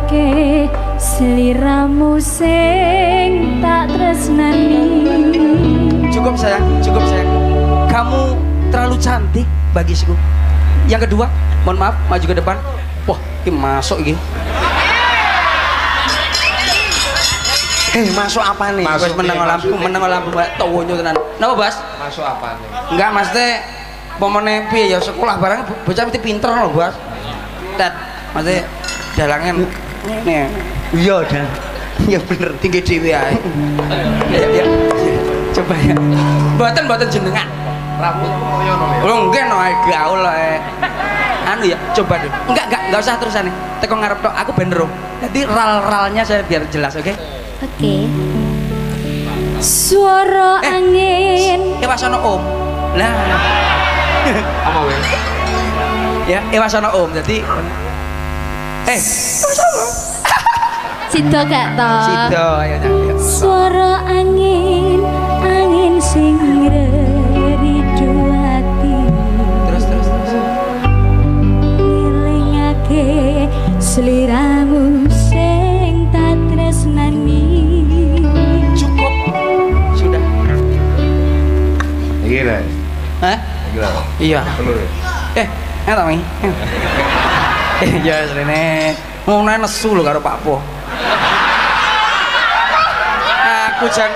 [SPEAKER 4] Ngelingake sliramu sing tak tresnani.
[SPEAKER 1] Cukup sayang, cukup sayang. Kamu terlalu cantik bagiku. Yang kedua, mohon maaf, maju ke depan. Wah, ini masuk ini.
[SPEAKER 3] Eh, masuk apa nih?
[SPEAKER 2] Masuk.
[SPEAKER 1] Menang lampu, menang lampu mbak tawonyo tenan. Napa, Bas?
[SPEAKER 2] masuk apa nih?
[SPEAKER 1] Enggak, Mas teh pomone piye ya sekolah barang bocah mesti pinter loh, Bas. Dat, Mas teh dalangan ngene.
[SPEAKER 3] Iya, Dan. Iya bener.
[SPEAKER 1] Tinggi dhewe ae. Ya, ya. Coba ya. Mboten mboten jenengan.
[SPEAKER 2] Rambutmu koyo ngono ya.
[SPEAKER 1] Lo enggak no ae gaul eh. Anu ya, coba deh. Enggak, enggak, enggak usah terusan nih. Teko ngarep tok, aku ben ro. Jadi ral-ralnya saya biar jelas, oke?
[SPEAKER 4] Oke. Suara
[SPEAKER 1] Eh.
[SPEAKER 4] angin.
[SPEAKER 1] Ewa sono om. Lah,
[SPEAKER 2] Apa weh?
[SPEAKER 1] ya ewa sono om. Jadi eh,
[SPEAKER 4] Sido gak toh?
[SPEAKER 1] sido ayo ayo.
[SPEAKER 4] Suara angin, angin sing reridu ati.
[SPEAKER 1] Terus terus terus.
[SPEAKER 4] Ngelingake sliramu sing tak tresnani.
[SPEAKER 1] Cukup. Sudah.
[SPEAKER 2] Lho.
[SPEAKER 1] Hah? Iya.
[SPEAKER 2] Ya?
[SPEAKER 1] Eh, enak mi. Eh, ya rene. Ngono nesu lho karo Pak Po. Aku jan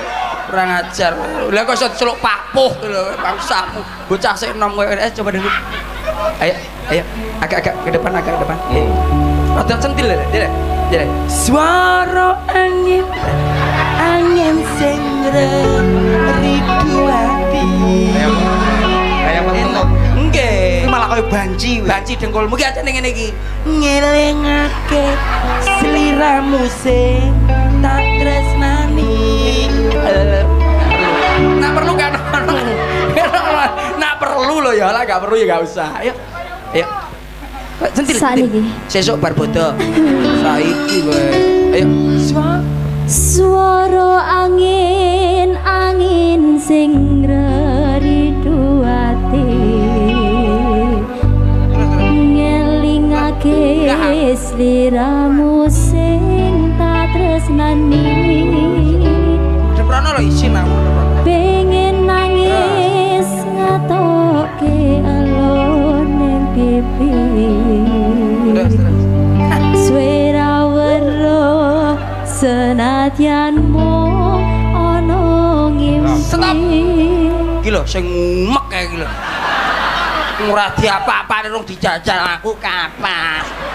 [SPEAKER 1] kurang ajar. Lah kok iso celuk Pak Po lho bangsamu. Bocah sik enom kowe. Eh, coba dulu. Ayo, ayo. Agak-agak ke depan, agak ke depan. Eh. Rada centil lho, Dek. Dek. Suara angin angin sing rindu hati.
[SPEAKER 2] Kayak kayak mentelok.
[SPEAKER 1] Nggih.
[SPEAKER 3] Malah kayak banci.
[SPEAKER 1] Banci dengkulmu ki aja ning ngene iki. Ngelingake sliramu sing tak tresnani. Nak perlu kan? Nak perlu loh ya lah, gak perlu ya gak usah. Ayo. Ayo. Sentil.
[SPEAKER 4] Saniki.
[SPEAKER 1] Sesuk bar bodo. Saiki kowe. Ayo. Suara
[SPEAKER 4] Suara angin, angin sing sliramu sing tak tresnani.
[SPEAKER 1] Deprono lho isin aku.
[SPEAKER 4] Pengen nangis ngatoke alon ning pipi.
[SPEAKER 1] Terus terus.
[SPEAKER 4] Swara weruh senadyan mung ana
[SPEAKER 1] Stop.
[SPEAKER 4] ngimpi.
[SPEAKER 1] Iki lho sing mek kae iki lho. Ora diapa-apa rung dijajal aku kapas.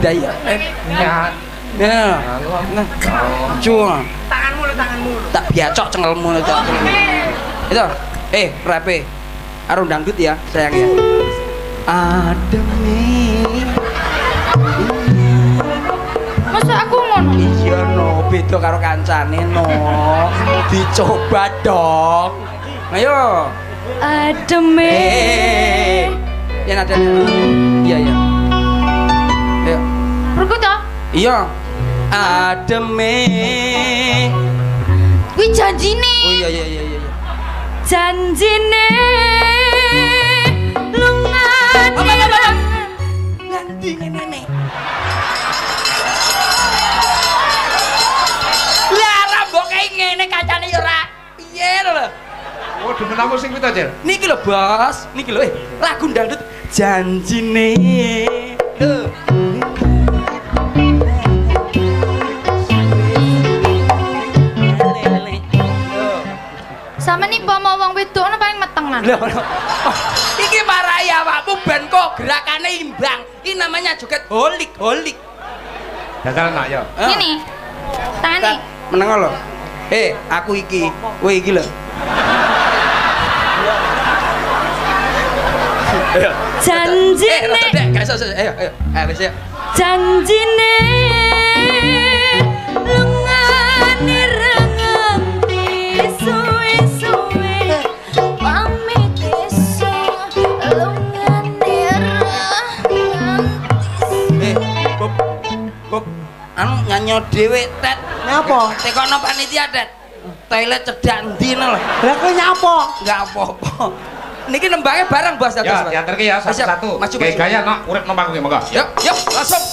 [SPEAKER 1] Ya. Eh,
[SPEAKER 2] Ya.
[SPEAKER 1] Ya. Nah. Tanganmu lho, tanganmu. Tak biacok cengelmu lho, Cok. Itu. Eh, rape. Arung dangdut ya, sayang ya. Ademi.
[SPEAKER 4] Masa aku ngono?
[SPEAKER 1] Iya no, beda karo kancane no. Dicoba dong. Ayo.
[SPEAKER 4] Ademe.
[SPEAKER 1] Eh. Ya ada. Iya, iya.
[SPEAKER 4] Pergu to?
[SPEAKER 1] Iya. Ademe.
[SPEAKER 4] Kuwi janjine.
[SPEAKER 1] Oh iya iya iya iya.
[SPEAKER 4] Janjine. Lunga.
[SPEAKER 1] Apa, apa, apa? Nanti nenek. Lah rambok kayak ngene kacane ya ora. Piye lho.
[SPEAKER 2] Oh, demen aku sing pita, Cer?
[SPEAKER 1] Niki lho, Bos. Niki lho, eh, lagu dangdut janjine Duh.
[SPEAKER 8] Sama nih bawa wong wedok ono paling meteng.
[SPEAKER 1] Loh, loh. Oh, iki marai awakmu ben kok gerakannya imbang. Ini namanya joget holik, holik.
[SPEAKER 2] Dasaran nak yo.
[SPEAKER 1] Ah.
[SPEAKER 8] Ini. Tangani.
[SPEAKER 1] Meneng lho. Eh, aku iki. Kowe iki lho. Eh,
[SPEAKER 4] Janjine
[SPEAKER 1] rada dek, gak iso. Ayo, ayo. Ayo wis ya.
[SPEAKER 4] janjine lungane
[SPEAKER 1] Bob. Anu nyanyo dhewe, Tet.
[SPEAKER 3] Nyapa?
[SPEAKER 1] Tekono panitia, Tet. Toilet cedak ndi lho.
[SPEAKER 3] Lah kowe nyapa?
[SPEAKER 1] Enggak apa-apa. Niki nembangnya bareng Bos
[SPEAKER 2] Ya,
[SPEAKER 1] Dados. Bos.
[SPEAKER 2] diantarke ya satu-satu.
[SPEAKER 1] Maju,
[SPEAKER 2] Kayak
[SPEAKER 1] maju.
[SPEAKER 2] gaya nak urip panggung ya, monggo.
[SPEAKER 1] Yuk, yuk, langsung.